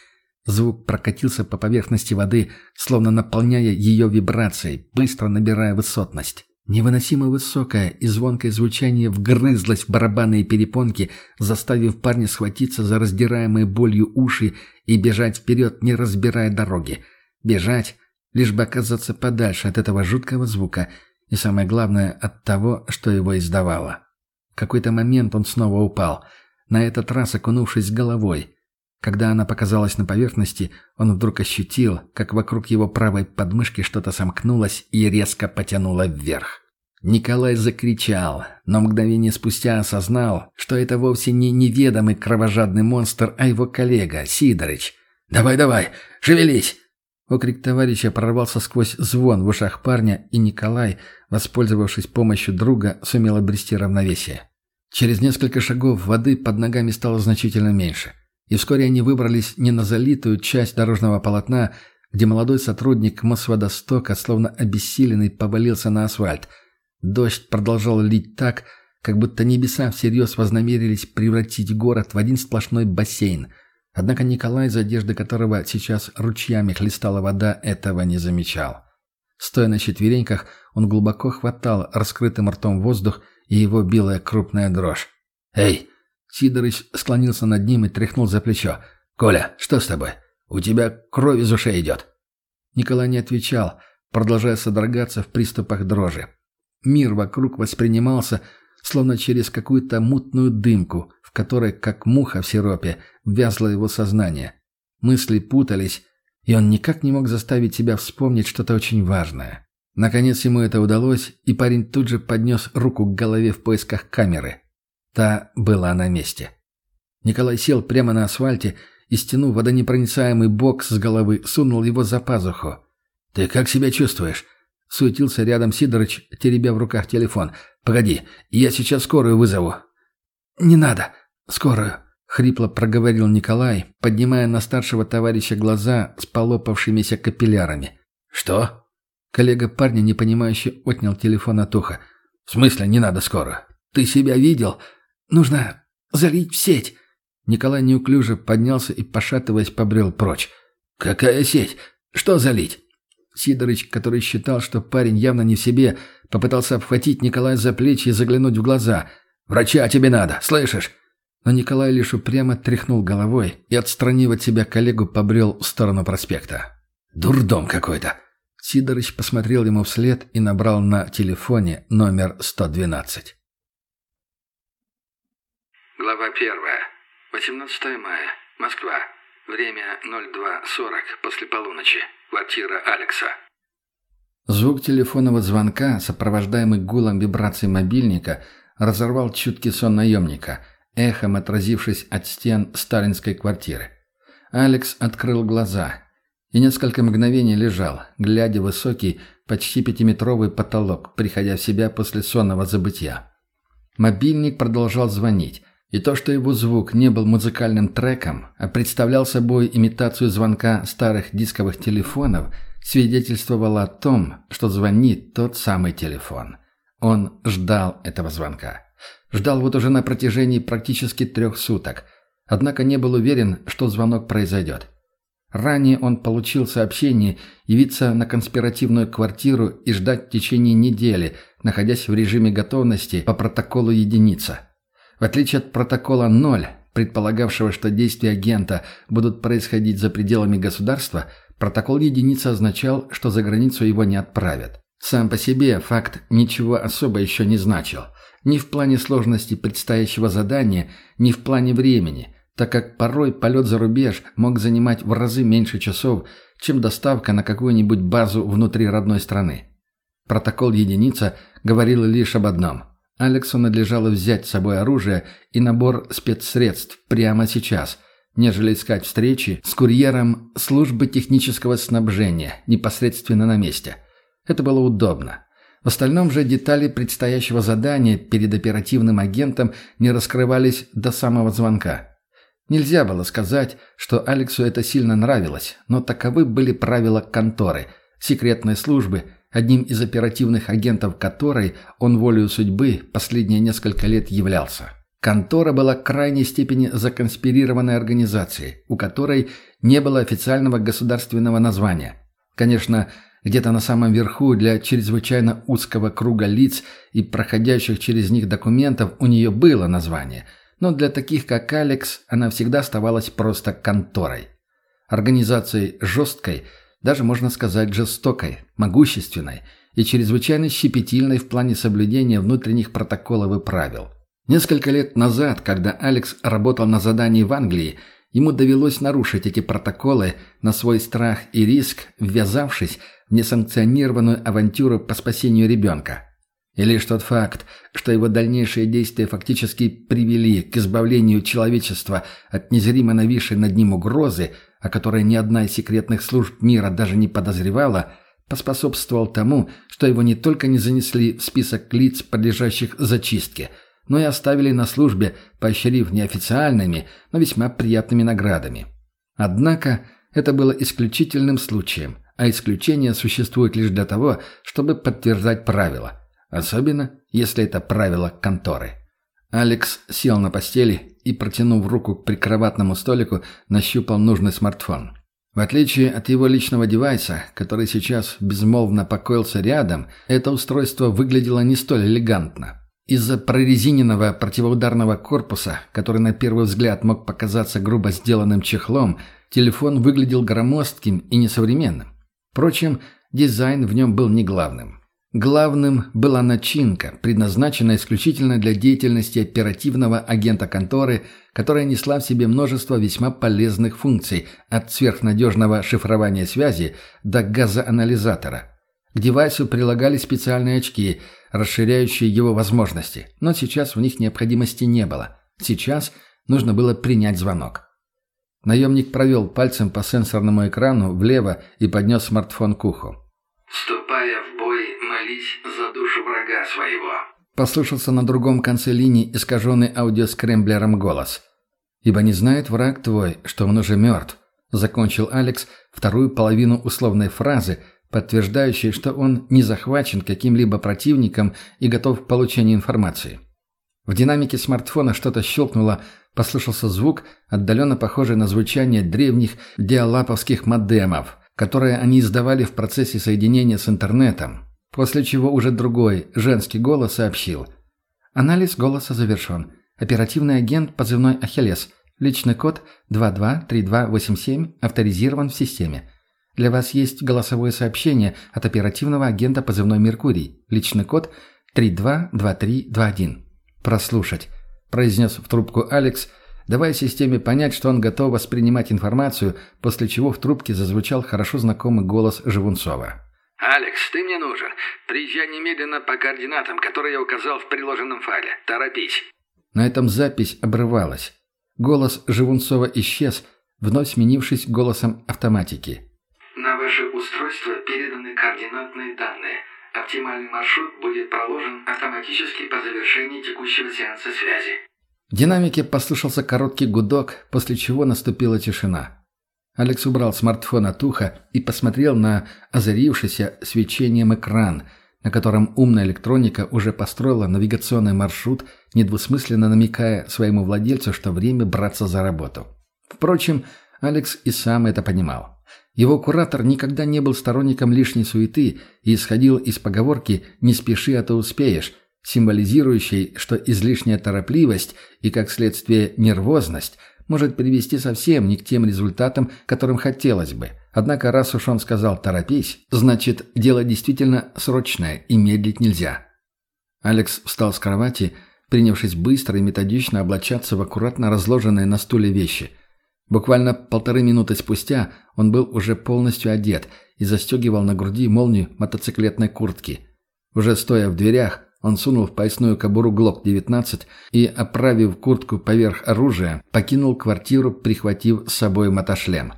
Звук прокатился по поверхности воды, словно наполняя ее вибрацией, быстро набирая высотность. Невыносимо высокое и звонкое звучание вгрызлось в барабанные перепонки, заставив парня схватиться за раздираемые болью уши и бежать вперед, не разбирая дороги. Бежать, лишь бы оказаться подальше от этого жуткого звука и, самое главное, от того, что его издавало. В какой-то момент он снова упал, на этот раз окунувшись головой – когда она показалась на поверхности, он вдруг ощутил, как вокруг его правой подмышки что-то сомкнулось и резко потянуло вверх. Николай закричал, но мгновение спустя осознал, что это вовсе не неведомый кровожадный монстр, а его коллега, Сидорыч. «Давай, давай, шевелись!» Окрик товарища прорвался сквозь звон в ушах парня, и Николай, воспользовавшись помощью друга, сумел обрести равновесие. Через несколько шагов воды под ногами стало значительно меньше и вскоре они выбрались не на залитую часть дорожного полотна, где молодой сотрудник Мосводостока, словно обессиленный, повалился на асфальт. Дождь продолжал лить так, как будто небеса всерьез вознамерились превратить город в один сплошной бассейн. Однако Николай, из одежды которого сейчас ручьями хлестала вода, этого не замечал. Стоя на четвереньках, он глубоко хватал раскрытым ртом воздух, и его била крупная дрожь. «Эй, Сидорыч склонился над ним и тряхнул за плечо. «Коля, что с тобой? У тебя кровь из ушей идет». Николай не отвечал, продолжая содрогаться в приступах дрожи. Мир вокруг воспринимался, словно через какую-то мутную дымку, в которой, как муха в сиропе, вязло его сознание. Мысли путались, и он никак не мог заставить себя вспомнить что-то очень важное. Наконец ему это удалось, и парень тут же поднес руку к голове в поисках камеры. Та была на месте. Николай сел прямо на асфальте и, стянув водонепроницаемый бокс с головы, сунул его за пазуху. «Ты как себя чувствуешь?» Суетился рядом Сидорыч, теребя в руках телефон. «Погоди, я сейчас скорую вызову». «Не надо, скорую», — хрипло проговорил Николай, поднимая на старшего товарища глаза с полопавшимися капиллярами. «Что?» Коллега парня, непонимающе, отнял телефон от уха. «В смысле не надо скорую? Ты себя видел? Нужно залить в сеть. Николай неуклюже поднялся и, пошатываясь, побрел прочь. «Какая сеть? Что залить?» Сидорыч, который считал, что парень явно не в себе, попытался обхватить Николая за плечи и заглянуть в глаза. «Врача тебе надо, слышишь?» Но Николай лишь упрямо тряхнул головой и, отстранив от себя коллегу, побрел в сторону проспекта. «Дурдом какой-то!» Сидорыч посмотрел ему вслед и набрал на телефоне номер 112. Глава первая. 18 мая. Москва. Время 02.40 после полуночи. Квартира Алекса. Звук телефонного звонка, сопровождаемый гулом вибраций мобильника, разорвал чуткий сон наемника, эхом отразившись от стен сталинской квартиры. Алекс открыл глаза и несколько мгновений лежал, глядя в высокий, почти пятиметровый потолок, приходя в себя после сонного забытия. Мобильник продолжал звонить, и то, что его звук не был музыкальным треком, а представлял собой имитацию звонка старых дисковых телефонов, свидетельствовало о том, что звонит тот самый телефон. Он ждал этого звонка. Ждал вот уже на протяжении практически трех суток. Однако не был уверен, что звонок произойдет. Ранее он получил сообщение явиться на конспиративную квартиру и ждать в течение недели, находясь в режиме готовности по протоколу единица. В отличие от протокола 0, предполагавшего, что действия агента будут происходить за пределами государства, протокол единица означал, что за границу его не отправят. Сам по себе факт ничего особо еще не значил. Ни в плане сложности предстоящего задания, ни в плане времени, так как порой полет за рубеж мог занимать в разы меньше часов, чем доставка на какую-нибудь базу внутри родной страны. Протокол единица говорил лишь об одном. Алексу надлежало взять с собой оружие и набор спецсредств прямо сейчас, нежели искать встречи с курьером службы технического снабжения непосредственно на месте. Это было удобно. В остальном же детали предстоящего задания перед оперативным агентом не раскрывались до самого звонка. Нельзя было сказать, что Алексу это сильно нравилось, но таковы были правила конторы, секретной службы – одним из оперативных агентов которой он волею судьбы последние несколько лет являлся. Контора была крайней степени законспирированной организацией, у которой не было официального государственного названия. Конечно, где-то на самом верху для чрезвычайно узкого круга лиц и проходящих через них документов у нее было название, но для таких, как Алекс, она всегда оставалась просто конторой. Организацией жесткой – даже можно сказать жестокой, могущественной и чрезвычайно щепетильной в плане соблюдения внутренних протоколов и правил. Несколько лет назад, когда Алекс работал на задании в Англии, ему довелось нарушить эти протоколы на свой страх и риск, ввязавшись в несанкционированную авантюру по спасению ребенка. И лишь тот факт, что его дальнейшие действия фактически привели к избавлению человечества от незримо нависшей над ним угрозы – о которой ни одна из секретных служб мира даже не подозревала, поспособствовал тому, что его не только не занесли в список лиц, подлежащих зачистке, но и оставили на службе, поощрив неофициальными, но весьма приятными наградами. Однако это было исключительным случаем, а исключения существуют лишь для того, чтобы подтверждать правила, особенно если это правила конторы. Алекс сел на постели и, протянув руку к прикроватному столику, нащупал нужный смартфон. В отличие от его личного девайса, который сейчас безмолвно покоился рядом, это устройство выглядело не столь элегантно. Из-за прорезиненного противоударного корпуса, который на первый взгляд мог показаться грубо сделанным чехлом, телефон выглядел громоздким и несовременным. Впрочем, дизайн в нем был не главным. Главным была начинка, предназначенная исключительно для деятельности оперативного агента конторы, которая несла в себе множество весьма полезных функций, от сверхнадежного шифрования связи до газоанализатора. К девайсу прилагали специальные очки, расширяющие его возможности, но сейчас в них необходимости не было. Сейчас нужно было принять звонок. Наемник провел пальцем по сенсорному экрану влево и поднес смартфон к уху. «Вступая в бой, молись за душу врага своего». Послышался на другом конце линии искаженный аудиоскремблером голос. «Ибо не знает враг твой, что он уже мертв», — закончил Алекс вторую половину условной фразы, подтверждающей, что он не захвачен каким-либо противником и готов к получению информации. В динамике смартфона что-то щелкнуло, послышался звук, отдаленно похожий на звучание древних диалаповских модемов, которые они издавали в процессе соединения с интернетом, после чего уже другой, женский голос сообщил. Анализ голоса завершен. Оперативный агент позывной «Ахиллес». Личный код 223287 авторизирован в системе. Для вас есть голосовое сообщение от оперативного агента позывной «Меркурий». Личный код 322321. «Прослушать», – произнес в трубку Алекс, давая системе понять, что он готов воспринимать информацию, после чего в трубке зазвучал хорошо знакомый голос Живунцова. «Алекс, ты мне нужен. Приезжай немедленно по координатам, которые я указал в приложенном файле. Торопись». На этом запись обрывалась. Голос Живунцова исчез, вновь сменившись голосом автоматики. «На ваше устройство переданы координатные данные. Оптимальный маршрут будет проложен автоматически по завершении текущего сеанса связи. В динамике послышался короткий гудок, после чего наступила тишина. Алекс убрал смартфон от уха и посмотрел на озарившийся свечением экран, на котором умная электроника уже построила навигационный маршрут, недвусмысленно намекая своему владельцу, что время браться за работу. Впрочем, Алекс и сам это понимал. Его куратор никогда не был сторонником лишней суеты и исходил из поговорки «не спеши, а то успеешь», символизирующей, что излишняя торопливость и, как следствие, нервозность может привести совсем не к тем результатам, которым хотелось бы. Однако раз уж он сказал «торопись», значит, дело действительно срочное и медлить нельзя. Алекс встал с кровати, принявшись быстро и методично облачаться в аккуратно разложенные на стуле вещи – Буквально полторы минуты спустя он был уже полностью одет и застегивал на груди молнию мотоциклетной куртки. Уже стоя в дверях, он сунул в поясную кобуру ГЛОК-19 и, оправив куртку поверх оружия, покинул квартиру, прихватив с собой мотошлем.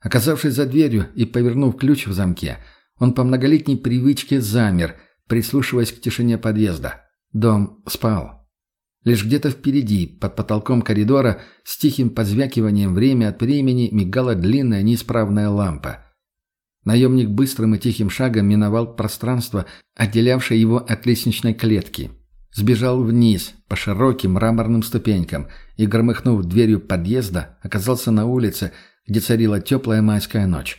Оказавшись за дверью и повернув ключ в замке, он по многолетней привычке замер, прислушиваясь к тишине подъезда. Дом спал. Лишь где-то впереди, под потолком коридора, с тихим позвякиванием время от времени мигала длинная неисправная лампа. Наемник быстрым и тихим шагом миновал пространство, отделявшее его от лестничной клетки. Сбежал вниз, по широким мраморным ступенькам, и, громыхнув дверью подъезда, оказался на улице, где царила теплая майская ночь.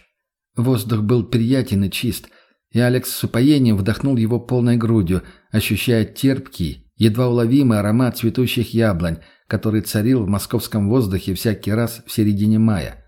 Воздух был приятен и чист, и Алекс с упоением вдохнул его полной грудью, ощущая терпкий, едва уловимый аромат цветущих яблонь, который царил в московском воздухе всякий раз в середине мая.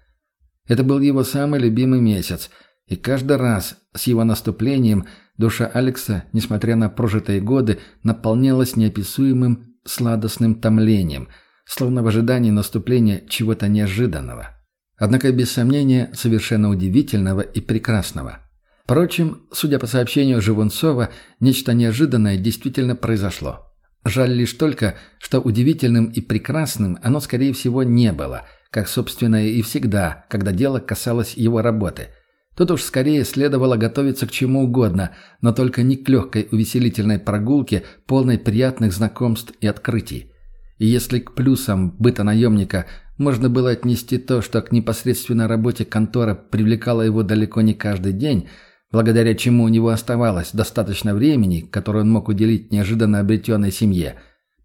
Это был его самый любимый месяц, и каждый раз с его наступлением душа Алекса, несмотря на прожитые годы, наполнялась неописуемым сладостным томлением, словно в ожидании наступления чего-то неожиданного. Однако, без сомнения, совершенно удивительного и прекрасного. Впрочем, судя по сообщению Живунцова, нечто неожиданное действительно произошло. Жаль лишь только, что удивительным и прекрасным оно, скорее всего, не было, как, собственно, и всегда, когда дело касалось его работы. Тут уж скорее следовало готовиться к чему угодно, но только не к легкой увеселительной прогулке, полной приятных знакомств и открытий. И если к плюсам быта наемника можно было отнести то, что к непосредственной работе контора привлекало его далеко не каждый день – благодаря чему у него оставалось достаточно времени, которое он мог уделить неожиданно обретенной семье,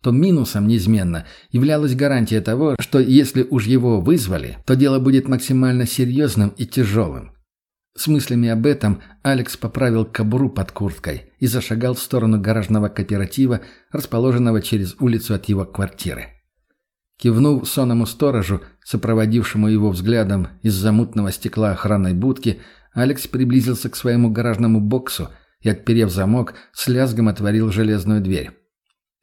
то минусом неизменно являлась гарантия того, что если уж его вызвали, то дело будет максимально серьезным и тяжелым. С мыслями об этом Алекс поправил кобуру под курткой и зашагал в сторону гаражного кооператива, расположенного через улицу от его квартиры. Кивнув сонному сторожу, сопроводившему его взглядом из замутного стекла охранной будки, Алекс приблизился к своему гаражному боксу и, отперев замок, с лязгом отворил железную дверь.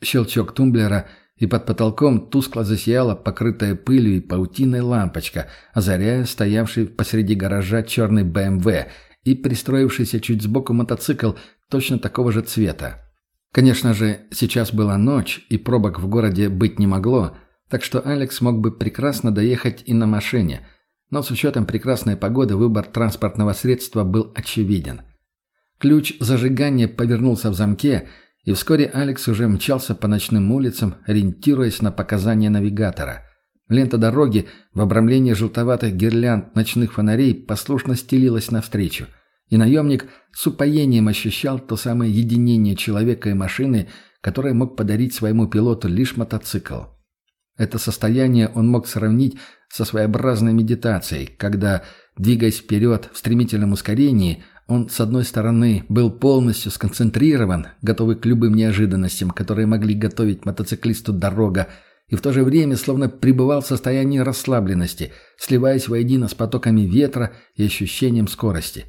Щелчок тумблера, и под потолком тускло засияла покрытая пылью и паутиной лампочка, озаряя стоявший посреди гаража черный БМВ и пристроившийся чуть сбоку мотоцикл точно такого же цвета. Конечно же, сейчас была ночь, и пробок в городе быть не могло, так что Алекс мог бы прекрасно доехать и на машине – но с учетом прекрасной погоды выбор транспортного средства был очевиден. Ключ зажигания повернулся в замке, и вскоре Алекс уже мчался по ночным улицам, ориентируясь на показания навигатора. Лента дороги в обрамлении желтоватых гирлянд ночных фонарей послушно стелилась навстречу. И наемник с упоением ощущал то самое единение человека и машины, которое мог подарить своему пилоту лишь мотоцикл. Это состояние он мог сравнить со своеобразной медитацией, когда, двигаясь вперед в стремительном ускорении, он, с одной стороны, был полностью сконцентрирован, готовый к любым неожиданностям, которые могли готовить мотоциклисту дорога, и в то же время словно пребывал в состоянии расслабленности, сливаясь воедино с потоками ветра и ощущением скорости.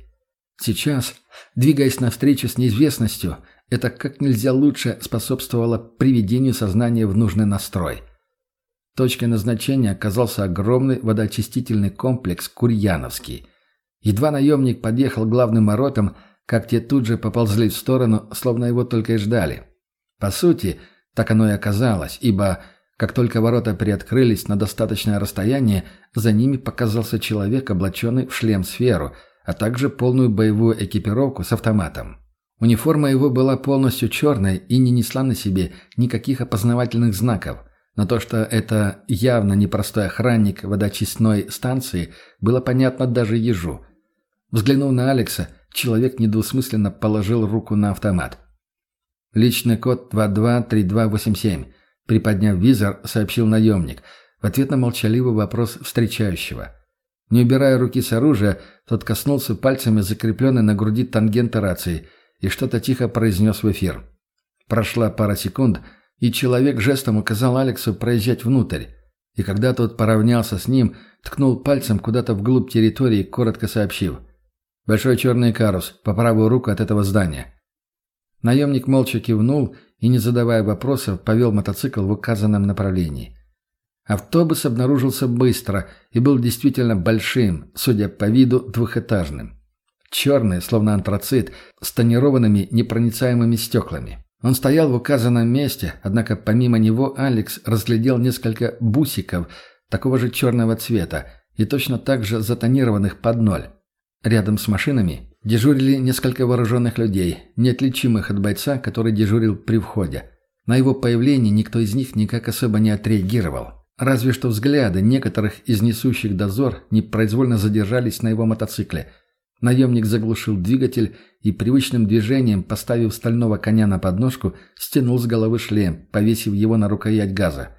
Сейчас, двигаясь навстречу с неизвестностью, это как нельзя лучше способствовало приведению сознания в нужный настрой. Точкой назначения оказался огромный водоочистительный комплекс «Курьяновский», Едва наемник подъехал к главным воротам, как те тут же поползли в сторону, словно его только и ждали. По сути, так оно и оказалось, ибо, как только ворота приоткрылись на достаточное расстояние, за ними показался человек, облаченный в шлем-сферу, а также полную боевую экипировку с автоматом. Униформа его была полностью черной и не несла на себе никаких опознавательных знаков, но то, что это явно непростой охранник водочистной станции, было понятно даже ежу. Взглянув на Алекса, человек недвусмысленно положил руку на автомат. «Личный код 223287», приподняв визор, сообщил наемник, в ответ на молчаливый вопрос встречающего. Не убирая руки с оружия, тот коснулся пальцами закрепленной на груди тангента рации и что-то тихо произнес в эфир. Прошла пара секунд, и человек жестом указал Алексу проезжать внутрь, и когда тот поравнялся с ним, ткнул пальцем куда-то вглубь территории, коротко сообщив – Большой черный карус, по правую руку от этого здания. Наемник молча кивнул и, не задавая вопросов, повел мотоцикл в указанном направлении. Автобус обнаружился быстро и был действительно большим, судя по виду, двухэтажным. Черный, словно антрацит, с тонированными непроницаемыми стеклами. Он стоял в указанном месте, однако помимо него Алекс разглядел несколько бусиков такого же черного цвета и точно так же затонированных под ноль. Рядом с машинами дежурили несколько вооруженных людей, неотличимых от бойца, который дежурил при входе. На его появление никто из них никак особо не отреагировал. Разве что взгляды некоторых из несущих дозор непроизвольно задержались на его мотоцикле. Наемник заглушил двигатель и привычным движением, поставив стального коня на подножку, стянул с головы шлем, повесив его на рукоять газа.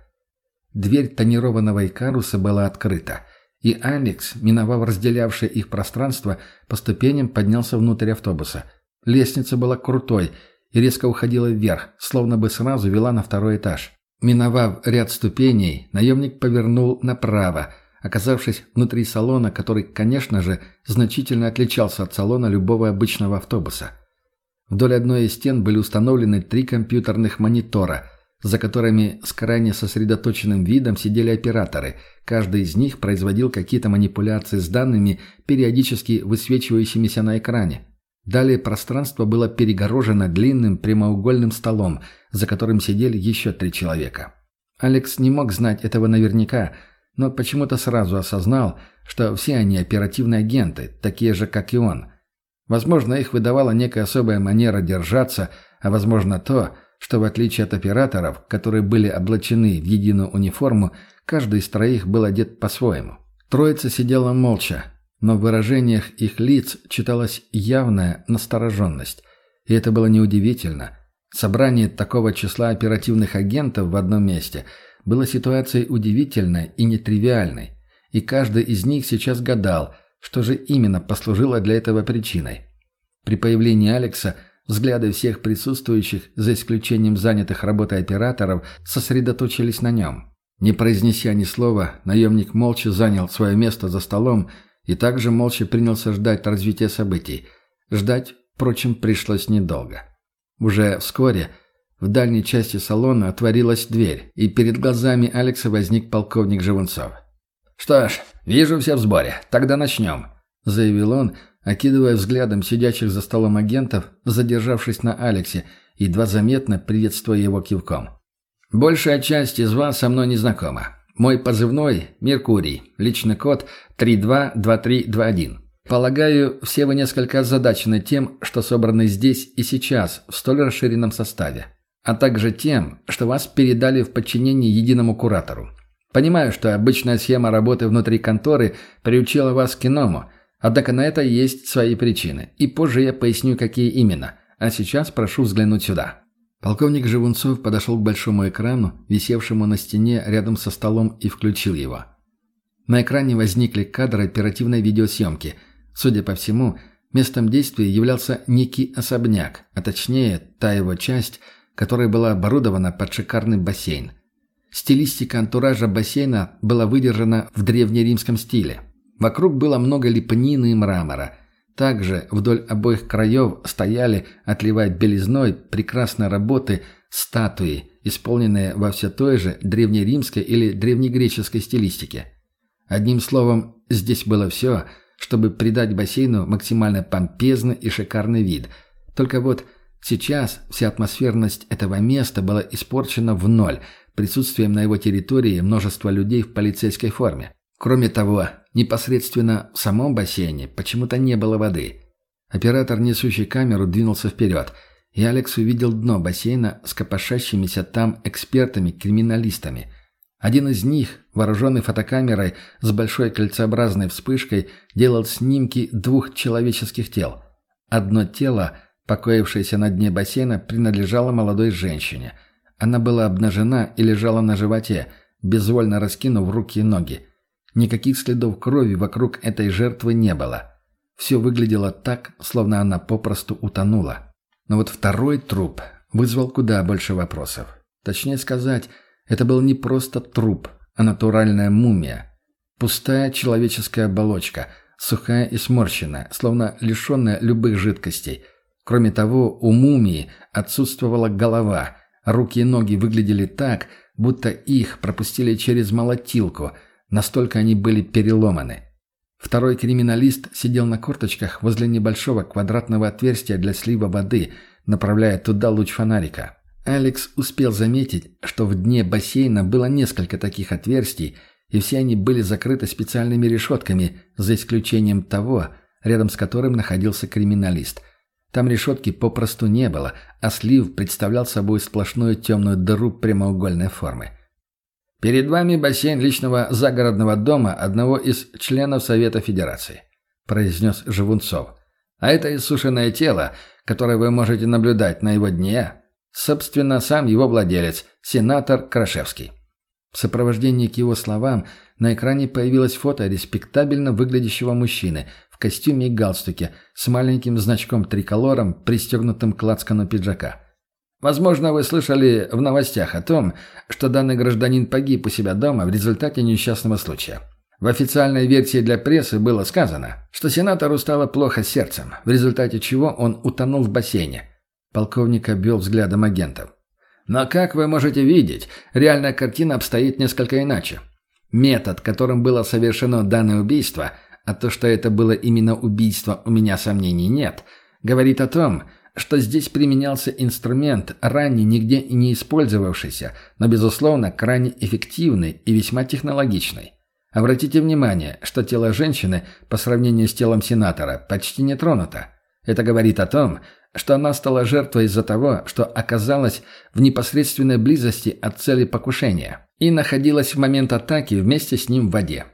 Дверь тонированного Икаруса была открыта – и Алекс, миновав разделявшее их пространство, по ступеням поднялся внутрь автобуса. Лестница была крутой и резко уходила вверх, словно бы сразу вела на второй этаж. Миновав ряд ступеней, наемник повернул направо, оказавшись внутри салона, который, конечно же, значительно отличался от салона любого обычного автобуса. Вдоль одной из стен были установлены три компьютерных монитора – за которыми с крайне сосредоточенным видом сидели операторы. Каждый из них производил какие-то манипуляции с данными, периодически высвечивающимися на экране. Далее пространство было перегорожено длинным прямоугольным столом, за которым сидели еще три человека. Алекс не мог знать этого наверняка, но почему-то сразу осознал, что все они оперативные агенты, такие же, как и он. Возможно, их выдавала некая особая манера держаться, а возможно то, что в отличие от операторов, которые были облачены в единую униформу, каждый из троих был одет по-своему. Троица сидела молча, но в выражениях их лиц читалась явная настороженность. И это было неудивительно. Собрание такого числа оперативных агентов в одном месте было ситуацией удивительной и нетривиальной, и каждый из них сейчас гадал, что же именно послужило для этого причиной. При появлении Алекса – Взгляды всех присутствующих, за исключением занятых работой операторов, сосредоточились на нем. Не произнеся ни слова, наемник молча занял свое место за столом и также молча принялся ждать развития событий. Ждать, впрочем, пришлось недолго. Уже вскоре в дальней части салона отворилась дверь, и перед глазами Алекса возник полковник Живунцов. «Что ж, вижу все в сборе. Тогда начнем», — заявил он, окидывая взглядом сидящих за столом агентов, задержавшись на Алексе, едва заметно приветствуя его кивком. «Большая часть из вас со мной не знакома. Мой позывной – Меркурий, личный код 322321. Полагаю, все вы несколько озадачены тем, что собраны здесь и сейчас в столь расширенном составе, а также тем, что вас передали в подчинение единому куратору. Понимаю, что обычная схема работы внутри конторы приучила вас к иному – Однако на это есть свои причины, и позже я поясню, какие именно. А сейчас прошу взглянуть сюда». Полковник Живунцов подошел к большому экрану, висевшему на стене рядом со столом, и включил его. На экране возникли кадры оперативной видеосъемки. Судя по всему, местом действия являлся некий особняк, а точнее, та его часть, которая была оборудована под шикарный бассейн. Стилистика антуража бассейна была выдержана в древнеримском стиле. Вокруг было много лепнины и мрамора. Также вдоль обоих краев стояли, отливая белизной прекрасной работы, статуи, исполненные во все той же древнеримской или древнегреческой стилистике. Одним словом, здесь было все, чтобы придать бассейну максимально помпезный и шикарный вид. Только вот сейчас вся атмосферность этого места была испорчена в ноль присутствием на его территории множества людей в полицейской форме. Кроме того, непосредственно в самом бассейне почему-то не было воды. Оператор, несущий камеру, двинулся вперед, и Алекс увидел дно бассейна с копошащимися там экспертами-криминалистами. Один из них, вооруженный фотокамерой с большой кольцеобразной вспышкой, делал снимки двух человеческих тел. Одно тело, покоившееся на дне бассейна, принадлежало молодой женщине. Она была обнажена и лежала на животе, безвольно раскинув руки и ноги. Никаких следов крови вокруг этой жертвы не было. Все выглядело так, словно она попросту утонула. Но вот второй труп вызвал куда больше вопросов. Точнее сказать, это был не просто труп, а натуральная мумия. Пустая человеческая оболочка, сухая и сморщенная, словно лишенная любых жидкостей. Кроме того, у мумии отсутствовала голова, руки и ноги выглядели так, будто их пропустили через молотилку – Настолько они были переломаны. Второй криминалист сидел на корточках возле небольшого квадратного отверстия для слива воды, направляя туда луч фонарика. Алекс успел заметить, что в дне бассейна было несколько таких отверстий, и все они были закрыты специальными решетками, за исключением того, рядом с которым находился криминалист. Там решетки попросту не было, а слив представлял собой сплошную темную дыру прямоугольной формы. Перед вами бассейн личного загородного дома одного из членов Совета Федерации», – произнес Живунцов. «А это иссушенное тело, которое вы можете наблюдать на его дне, собственно, сам его владелец, сенатор Крашевский». В сопровождении к его словам на экране появилось фото респектабельно выглядящего мужчины в костюме и галстуке с маленьким значком-триколором, пристегнутым к лацкану пиджака. Возможно, вы слышали в новостях о том, что данный гражданин погиб у себя дома в результате несчастного случая. В официальной версии для прессы было сказано, что сенатору стало плохо сердцем, в результате чего он утонул в бассейне. Полковник обвел взглядом агентов. Но, как вы можете видеть, реальная картина обстоит несколько иначе. Метод, которым было совершено данное убийство, а то, что это было именно убийство, у меня сомнений нет, говорит о том, что здесь применялся инструмент, ранее нигде и не использовавшийся, но, безусловно, крайне эффективный и весьма технологичный. Обратите внимание, что тело женщины по сравнению с телом сенатора почти не тронуто. Это говорит о том, что она стала жертвой из-за того, что оказалась в непосредственной близости от цели покушения и находилась в момент атаки вместе с ним в воде.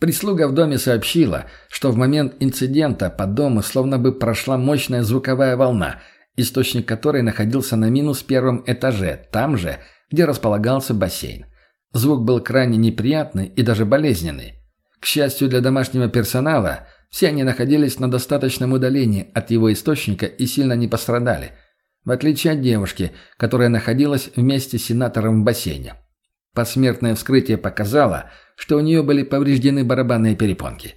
Прислуга в доме сообщила, что в момент инцидента по дому словно бы прошла мощная звуковая волна, источник которой находился на минус первом этаже, там же, где располагался бассейн. Звук был крайне неприятный и даже болезненный. К счастью для домашнего персонала, все они находились на достаточном удалении от его источника и сильно не пострадали, в отличие от девушки, которая находилась вместе с сенатором в бассейне. Посмертное вскрытие показало, что у нее были повреждены барабанные перепонки.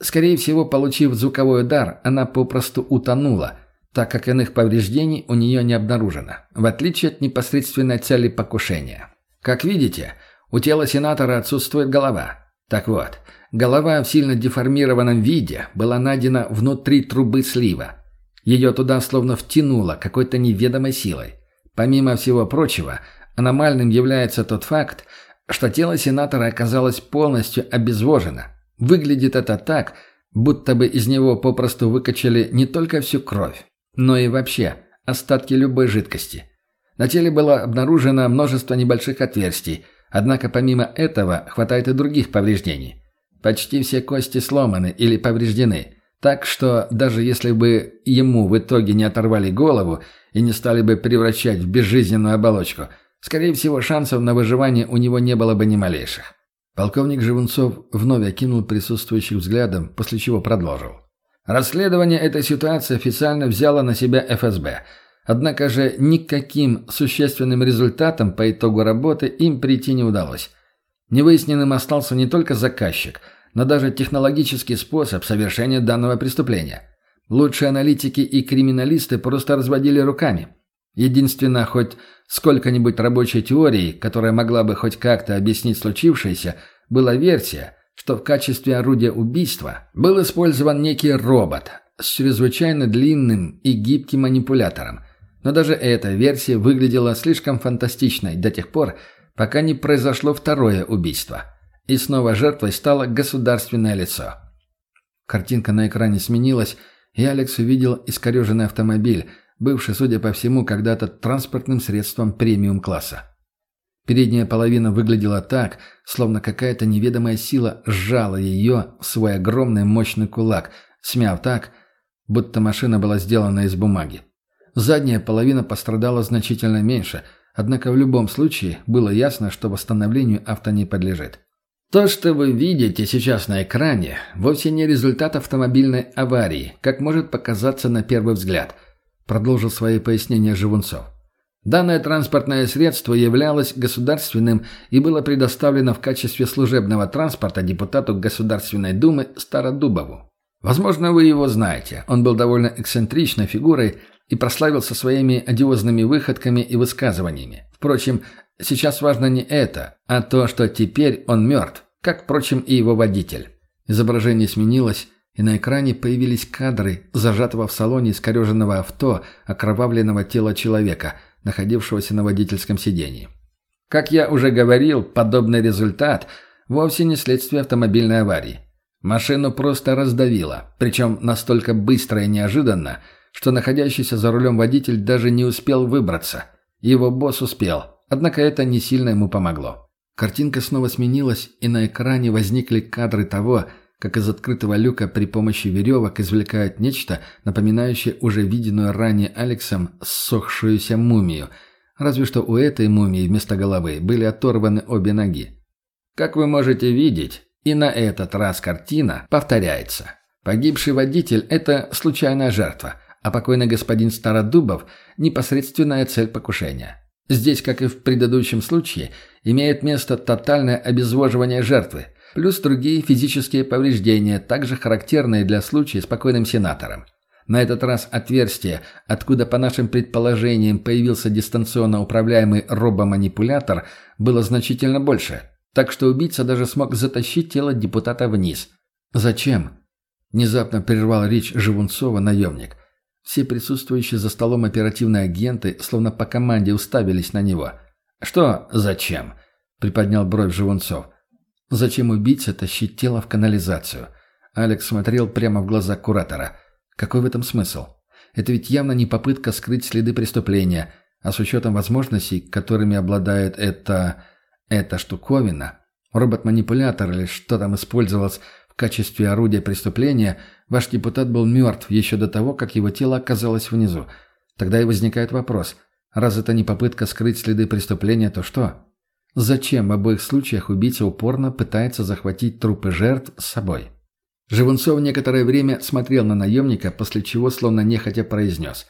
Скорее всего, получив звуковой удар, она попросту утонула, так как иных повреждений у нее не обнаружено, в отличие от непосредственной цели покушения. Как видите, у тела сенатора отсутствует голова. Так вот, голова в сильно деформированном виде была найдена внутри трубы слива. Ее туда словно втянуло какой-то неведомой силой. Помимо всего прочего, аномальным является тот факт, что тело сенатора оказалось полностью обезвожено. Выглядит это так, будто бы из него попросту выкачали не только всю кровь, но и вообще остатки любой жидкости. На теле было обнаружено множество небольших отверстий, однако помимо этого хватает и других повреждений. Почти все кости сломаны или повреждены. Так что даже если бы ему в итоге не оторвали голову и не стали бы превращать в безжизненную оболочку, скорее всего, шансов на выживание у него не было бы ни малейших. Полковник Живунцов вновь окинул присутствующих взглядом, после чего продолжил. Расследование этой ситуации официально взяло на себя ФСБ. Однако же никаким существенным результатом по итогу работы им прийти не удалось. Невыясненным остался не только заказчик – но даже технологический способ совершения данного преступления. Лучшие аналитики и криминалисты просто разводили руками. Единственное, хоть сколько-нибудь рабочей теории, которая могла бы хоть как-то объяснить случившееся, была версия, что в качестве орудия убийства был использован некий робот с чрезвычайно длинным и гибким манипулятором. Но даже эта версия выглядела слишком фантастичной до тех пор, пока не произошло второе убийство – и снова жертвой стало государственное лицо. Картинка на экране сменилась, и Алекс увидел искореженный автомобиль, бывший, судя по всему, когда-то транспортным средством премиум-класса. Передняя половина выглядела так, словно какая-то неведомая сила сжала ее в свой огромный мощный кулак, смяв так, будто машина была сделана из бумаги. Задняя половина пострадала значительно меньше, однако в любом случае было ясно, что восстановлению авто не подлежит. То, что вы видите сейчас на экране, вовсе не результат автомобильной аварии, как может показаться на первый взгляд, продолжил свои пояснения Живунцов. Данное транспортное средство являлось государственным и было предоставлено в качестве служебного транспорта депутату Государственной Думы Стародубову. Возможно, вы его знаете. Он был довольно эксцентричной фигурой и прославился своими одиозными выходками и высказываниями. Впрочем, сейчас важно не это, а то, что теперь он мертв как, впрочем, и его водитель. Изображение сменилось, и на экране появились кадры зажатого в салоне искореженного авто окровавленного тела человека, находившегося на водительском сидении. Как я уже говорил, подобный результат вовсе не следствие автомобильной аварии. Машину просто раздавило, причем настолько быстро и неожиданно, что находящийся за рулем водитель даже не успел выбраться. Его босс успел, однако это не сильно ему помогло. Картинка снова сменилась, и на экране возникли кадры того, как из открытого люка при помощи веревок извлекают нечто, напоминающее уже виденную ранее Алексом ссохшуюся мумию, разве что у этой мумии вместо головы были оторваны обе ноги. Как вы можете видеть, и на этот раз картина повторяется. Погибший водитель – это случайная жертва, а покойный господин Стародубов – непосредственная цель покушения. Здесь, как и в предыдущем случае, имеет место тотальное обезвоживание жертвы, плюс другие физические повреждения, также характерные для случая с покойным сенатором. На этот раз отверстие, откуда, по нашим предположениям, появился дистанционно управляемый робоманипулятор, было значительно больше, так что убийца даже смог затащить тело депутата вниз. «Зачем?» – внезапно прервал речь Живунцова наемник. Все присутствующие за столом оперативные агенты словно по команде уставились на него. «Что зачем?» – приподнял бровь Живунцов. «Зачем убийце тащить тело в канализацию?» Алекс смотрел прямо в глаза куратора. «Какой в этом смысл? Это ведь явно не попытка скрыть следы преступления, а с учетом возможностей, которыми обладает эта... эта штуковина, робот-манипулятор или что там использовалось в качестве орудия преступления – Ваш депутат был мертв еще до того, как его тело оказалось внизу. Тогда и возникает вопрос. Раз это не попытка скрыть следы преступления, то что? Зачем в обоих случаях убийца упорно пытается захватить трупы жертв с собой? Живунцов некоторое время смотрел на наемника, после чего словно нехотя произнес.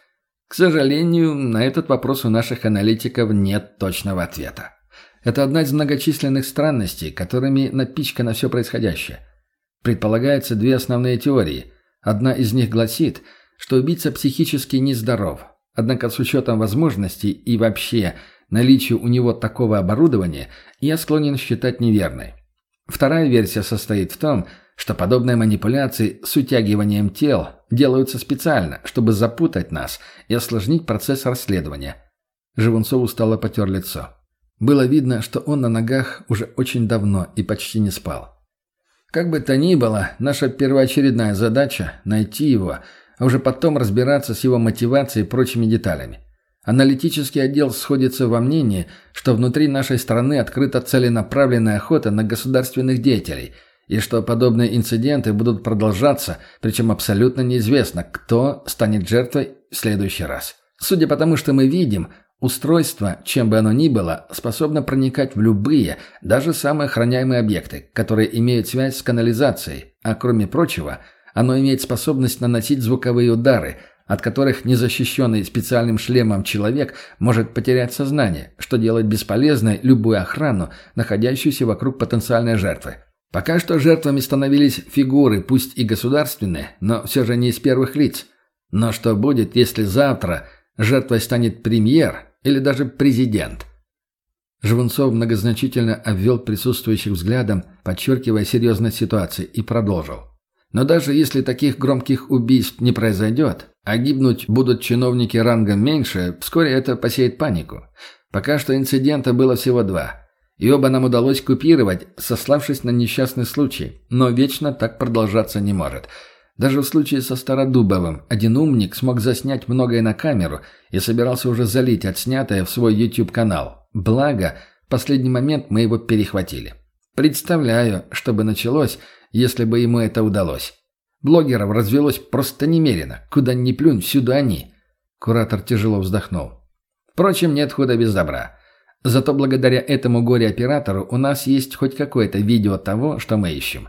«К сожалению, на этот вопрос у наших аналитиков нет точного ответа. Это одна из многочисленных странностей, которыми напичкано все происходящее. Предполагается две основные теории. Одна из них гласит, что убийца психически нездоров. Однако с учетом возможностей и вообще наличия у него такого оборудования, я склонен считать неверной. Вторая версия состоит в том, что подобные манипуляции с утягиванием тел делаются специально, чтобы запутать нас и осложнить процесс расследования. Живунцов устало потер лицо. Было видно, что он на ногах уже очень давно и почти не спал. Как бы то ни было, наша первоочередная задача – найти его, а уже потом разбираться с его мотивацией и прочими деталями. Аналитический отдел сходится во мнении, что внутри нашей страны открыта целенаправленная охота на государственных деятелей, и что подобные инциденты будут продолжаться, причем абсолютно неизвестно, кто станет жертвой в следующий раз. Судя по тому, что мы видим, устройство, чем бы оно ни было, способно проникать в любые, даже самые охраняемые объекты, которые имеют связь с канализацией, а кроме прочего, оно имеет способность наносить звуковые удары – от которых незащищенный специальным шлемом человек может потерять сознание, что делает бесполезной любую охрану, находящуюся вокруг потенциальной жертвы. Пока что жертвами становились фигуры, пусть и государственные, но все же не из первых лиц. Но что будет, если завтра жертвой станет премьер или даже президент? Жвунцов многозначительно обвел присутствующих взглядом, подчеркивая серьезность ситуации, и продолжил. Но даже если таких громких убийств не произойдет, а гибнуть будут чиновники рангом меньше, вскоре это посеет панику. Пока что инцидента было всего два. И оба нам удалось купировать, сославшись на несчастный случай. Но вечно так продолжаться не может. Даже в случае со Стародубовым один умник смог заснять многое на камеру и собирался уже залить отснятое в свой YouTube-канал. Благо, в последний момент мы его перехватили. Представляю, что бы началось, если бы ему это удалось. Блогеров развелось просто немерено. Куда ни плюнь, всюду они. Куратор тяжело вздохнул. Впрочем, нет худа без добра. Зато благодаря этому горе-оператору у нас есть хоть какое-то видео того, что мы ищем.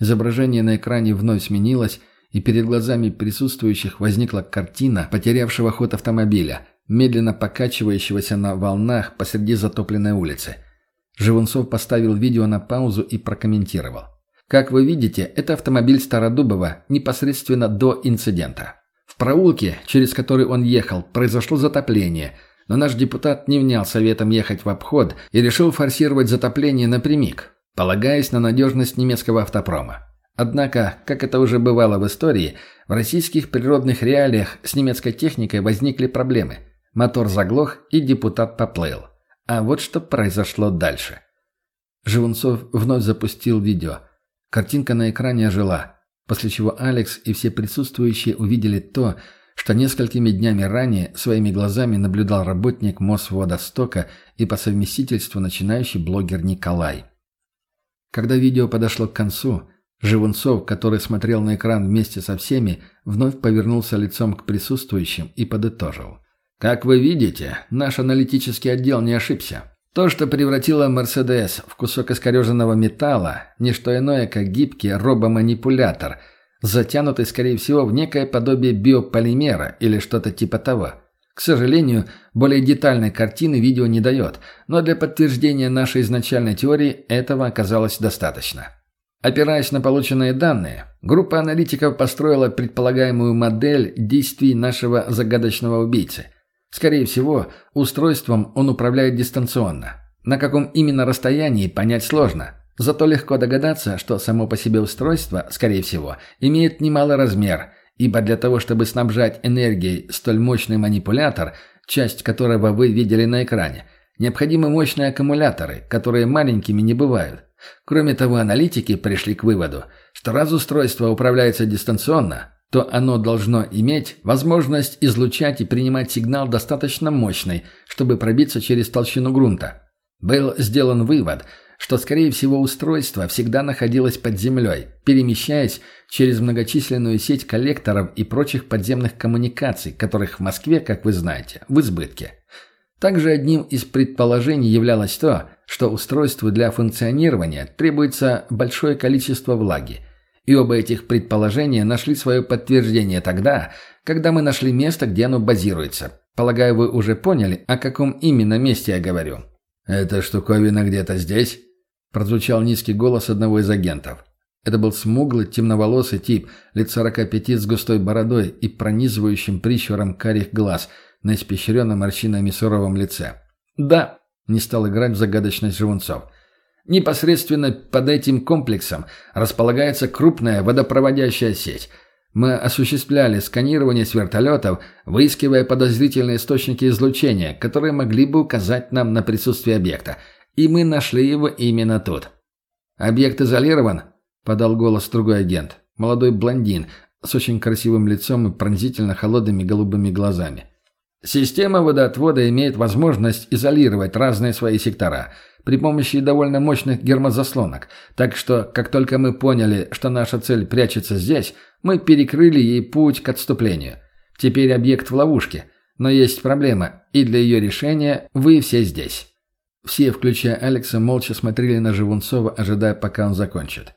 Изображение на экране вновь сменилось, и перед глазами присутствующих возникла картина потерявшего ход автомобиля, медленно покачивающегося на волнах посреди затопленной улицы. Живунцов поставил видео на паузу и прокомментировал. Как вы видите, это автомобиль Стародубова непосредственно до инцидента. В проулке, через который он ехал, произошло затопление, но наш депутат не внял советом ехать в обход и решил форсировать затопление напрямик, полагаясь на надежность немецкого автопрома. Однако, как это уже бывало в истории, в российских природных реалиях с немецкой техникой возникли проблемы. Мотор заглох, и депутат поплыл. А вот что произошло дальше. Живунцов вновь запустил видео – Картинка на экране ожила, после чего Алекс и все присутствующие увидели то, что несколькими днями ранее своими глазами наблюдал работник Мосводостока и по совместительству начинающий блогер Николай. Когда видео подошло к концу, Живунцов, который смотрел на экран вместе со всеми, вновь повернулся лицом к присутствующим и подытожил. «Как вы видите, наш аналитический отдел не ошибся. То, что превратило «Мерседес» в кусок искореженного металла, не что иное, как гибкий робоманипулятор, затянутый, скорее всего, в некое подобие биополимера или что-то типа того. К сожалению, более детальной картины видео не дает, но для подтверждения нашей изначальной теории этого оказалось достаточно. Опираясь на полученные данные, группа аналитиков построила предполагаемую модель действий нашего загадочного убийцы – Скорее всего, устройством он управляет дистанционно. На каком именно расстоянии понять сложно. Зато легко догадаться, что само по себе устройство, скорее всего, имеет немалый размер, ибо для того, чтобы снабжать энергией столь мощный манипулятор, часть которого вы видели на экране, необходимы мощные аккумуляторы, которые маленькими не бывают. Кроме того, аналитики пришли к выводу, что раз устройство управляется дистанционно, то оно должно иметь возможность излучать и принимать сигнал достаточно мощный, чтобы пробиться через толщину грунта. Был сделан вывод, что, скорее всего, устройство всегда находилось под землей, перемещаясь через многочисленную сеть коллекторов и прочих подземных коммуникаций, которых в Москве, как вы знаете, в избытке. Также одним из предположений являлось то, что устройству для функционирования требуется большое количество влаги – и оба этих предположения нашли свое подтверждение тогда, когда мы нашли место, где оно базируется. Полагаю, вы уже поняли, о каком именно месте я говорю. «Эта штуковина где-то здесь?» Прозвучал низкий голос одного из агентов. Это был смуглый, темноволосый тип, лет сорока пяти с густой бородой и пронизывающим прищуром карих глаз на испещренном морщинами суровом лице. «Да», — не стал играть в загадочность живунцов. Непосредственно под этим комплексом располагается крупная водопроводящая сеть. Мы осуществляли сканирование с вертолетов, выискивая подозрительные источники излучения, которые могли бы указать нам на присутствие объекта. И мы нашли его именно тут. «Объект изолирован?» – подал голос другой агент. Молодой блондин с очень красивым лицом и пронзительно холодными голубыми глазами. Система водоотвода имеет возможность изолировать разные свои сектора – при помощи довольно мощных гермозаслонок, так что, как только мы поняли, что наша цель прячется здесь, мы перекрыли ей путь к отступлению. Теперь объект в ловушке, но есть проблема, и для ее решения вы все здесь». Все, включая Алекса, молча смотрели на Живунцова, ожидая, пока он закончит.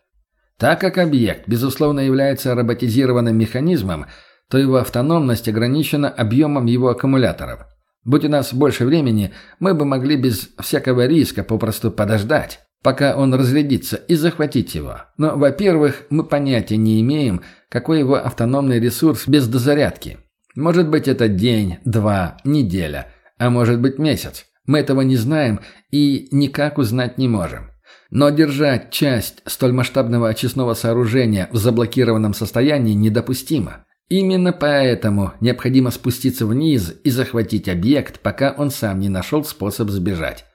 Так как объект, безусловно, является роботизированным механизмом, то его автономность ограничена объемом его аккумуляторов. Будь у нас больше времени, мы бы могли без всякого риска попросту подождать, пока он разрядится, и захватить его. Но, во-первых, мы понятия не имеем, какой его автономный ресурс без дозарядки. Может быть, это день, два, неделя, а может быть, месяц. Мы этого не знаем и никак узнать не можем. Но держать часть столь масштабного очистного сооружения в заблокированном состоянии недопустимо. Именно поэтому необходимо спуститься вниз и захватить объект, пока он сам не нашел способ сбежать.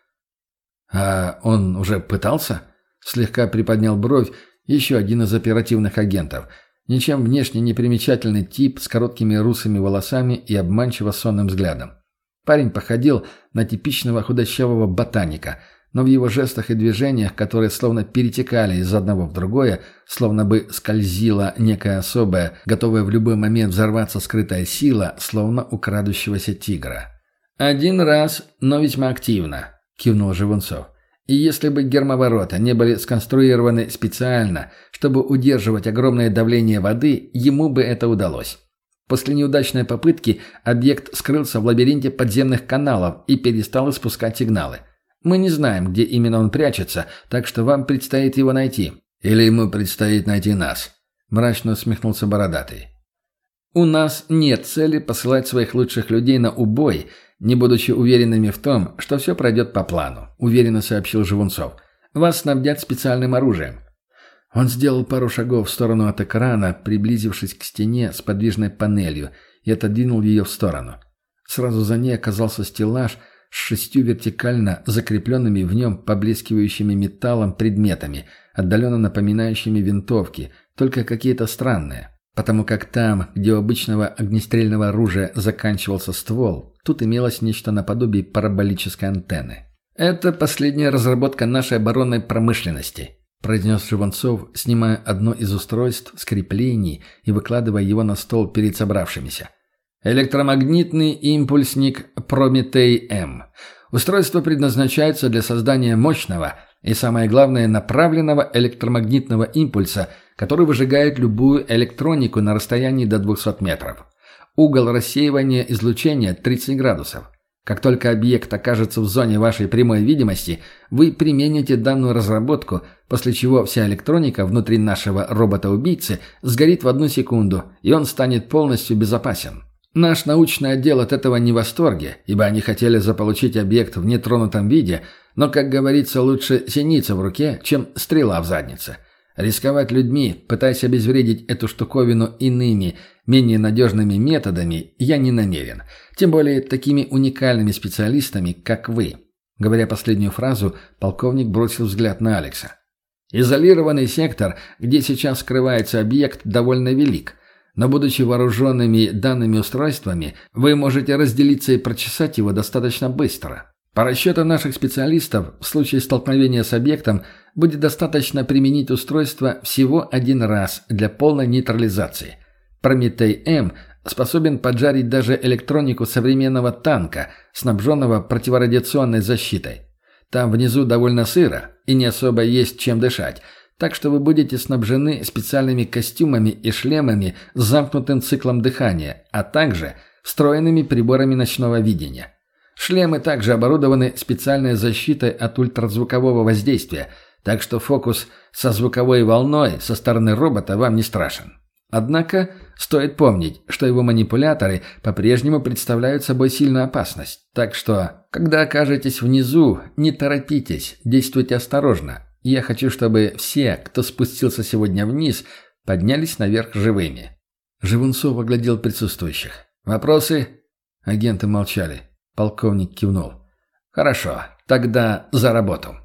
«А он уже пытался?» – слегка приподнял бровь еще один из оперативных агентов. Ничем внешне непримечательный тип с короткими русыми волосами и обманчиво сонным взглядом. Парень походил на типичного худощавого ботаника – но в его жестах и движениях, которые словно перетекали из одного в другое, словно бы скользила некая особая, готовая в любой момент взорваться скрытая сила, словно у крадущегося тигра. «Один раз, но весьма активно», — кивнул Живунцов. «И если бы гермоворота не были сконструированы специально, чтобы удерживать огромное давление воды, ему бы это удалось». После неудачной попытки объект скрылся в лабиринте подземных каналов и перестал испускать сигналы. Мы не знаем, где именно он прячется, так что вам предстоит его найти. Или ему предстоит найти нас», – мрачно усмехнулся Бородатый. «У нас нет цели посылать своих лучших людей на убой, не будучи уверенными в том, что все пройдет по плану», – уверенно сообщил Живунцов. «Вас снабдят специальным оружием». Он сделал пару шагов в сторону от экрана, приблизившись к стене с подвижной панелью, и отодвинул ее в сторону. Сразу за ней оказался стеллаж – с шестью вертикально закрепленными в нем поблескивающими металлом предметами, отдаленно напоминающими винтовки, только какие-то странные. Потому как там, где у обычного огнестрельного оружия заканчивался ствол, тут имелось нечто наподобие параболической антенны. «Это последняя разработка нашей оборонной промышленности», произнес Живанцов, снимая одно из устройств с креплений и выкладывая его на стол перед собравшимися. Электромагнитный импульсник Прометей-М. Устройство предназначается для создания мощного и, самое главное, направленного электромагнитного импульса, который выжигает любую электронику на расстоянии до 200 метров. Угол рассеивания излучения 30 градусов. Как только объект окажется в зоне вашей прямой видимости, вы примените данную разработку, после чего вся электроника внутри нашего робота-убийцы сгорит в одну секунду, и он станет полностью безопасен. Наш научный отдел от этого не в восторге, ибо они хотели заполучить объект в нетронутом виде, но, как говорится, лучше синица в руке, чем стрела в заднице. Рисковать людьми, пытаясь обезвредить эту штуковину иными, менее надежными методами, я не намерен. Тем более такими уникальными специалистами, как вы. Говоря последнюю фразу, полковник бросил взгляд на Алекса. Изолированный сектор, где сейчас скрывается объект, довольно велик. Но будучи вооруженными данными устройствами, вы можете разделиться и прочесать его достаточно быстро. По расчетам наших специалистов, в случае столкновения с объектом будет достаточно применить устройство всего один раз для полной нейтрализации. Прометей-М способен поджарить даже электронику современного танка, снабженного противорадиационной защитой. Там внизу довольно сыро и не особо есть чем дышать – так что вы будете снабжены специальными костюмами и шлемами с замкнутым циклом дыхания, а также встроенными приборами ночного видения. Шлемы также оборудованы специальной защитой от ультразвукового воздействия, так что фокус со звуковой волной со стороны робота вам не страшен. Однако стоит помнить, что его манипуляторы по-прежнему представляют собой сильную опасность. Так что, когда окажетесь внизу, не торопитесь, действуйте осторожно, я хочу, чтобы все, кто спустился сегодня вниз, поднялись наверх живыми». Живунцов оглядел присутствующих. «Вопросы?» Агенты молчали. Полковник кивнул. «Хорошо, тогда за работу».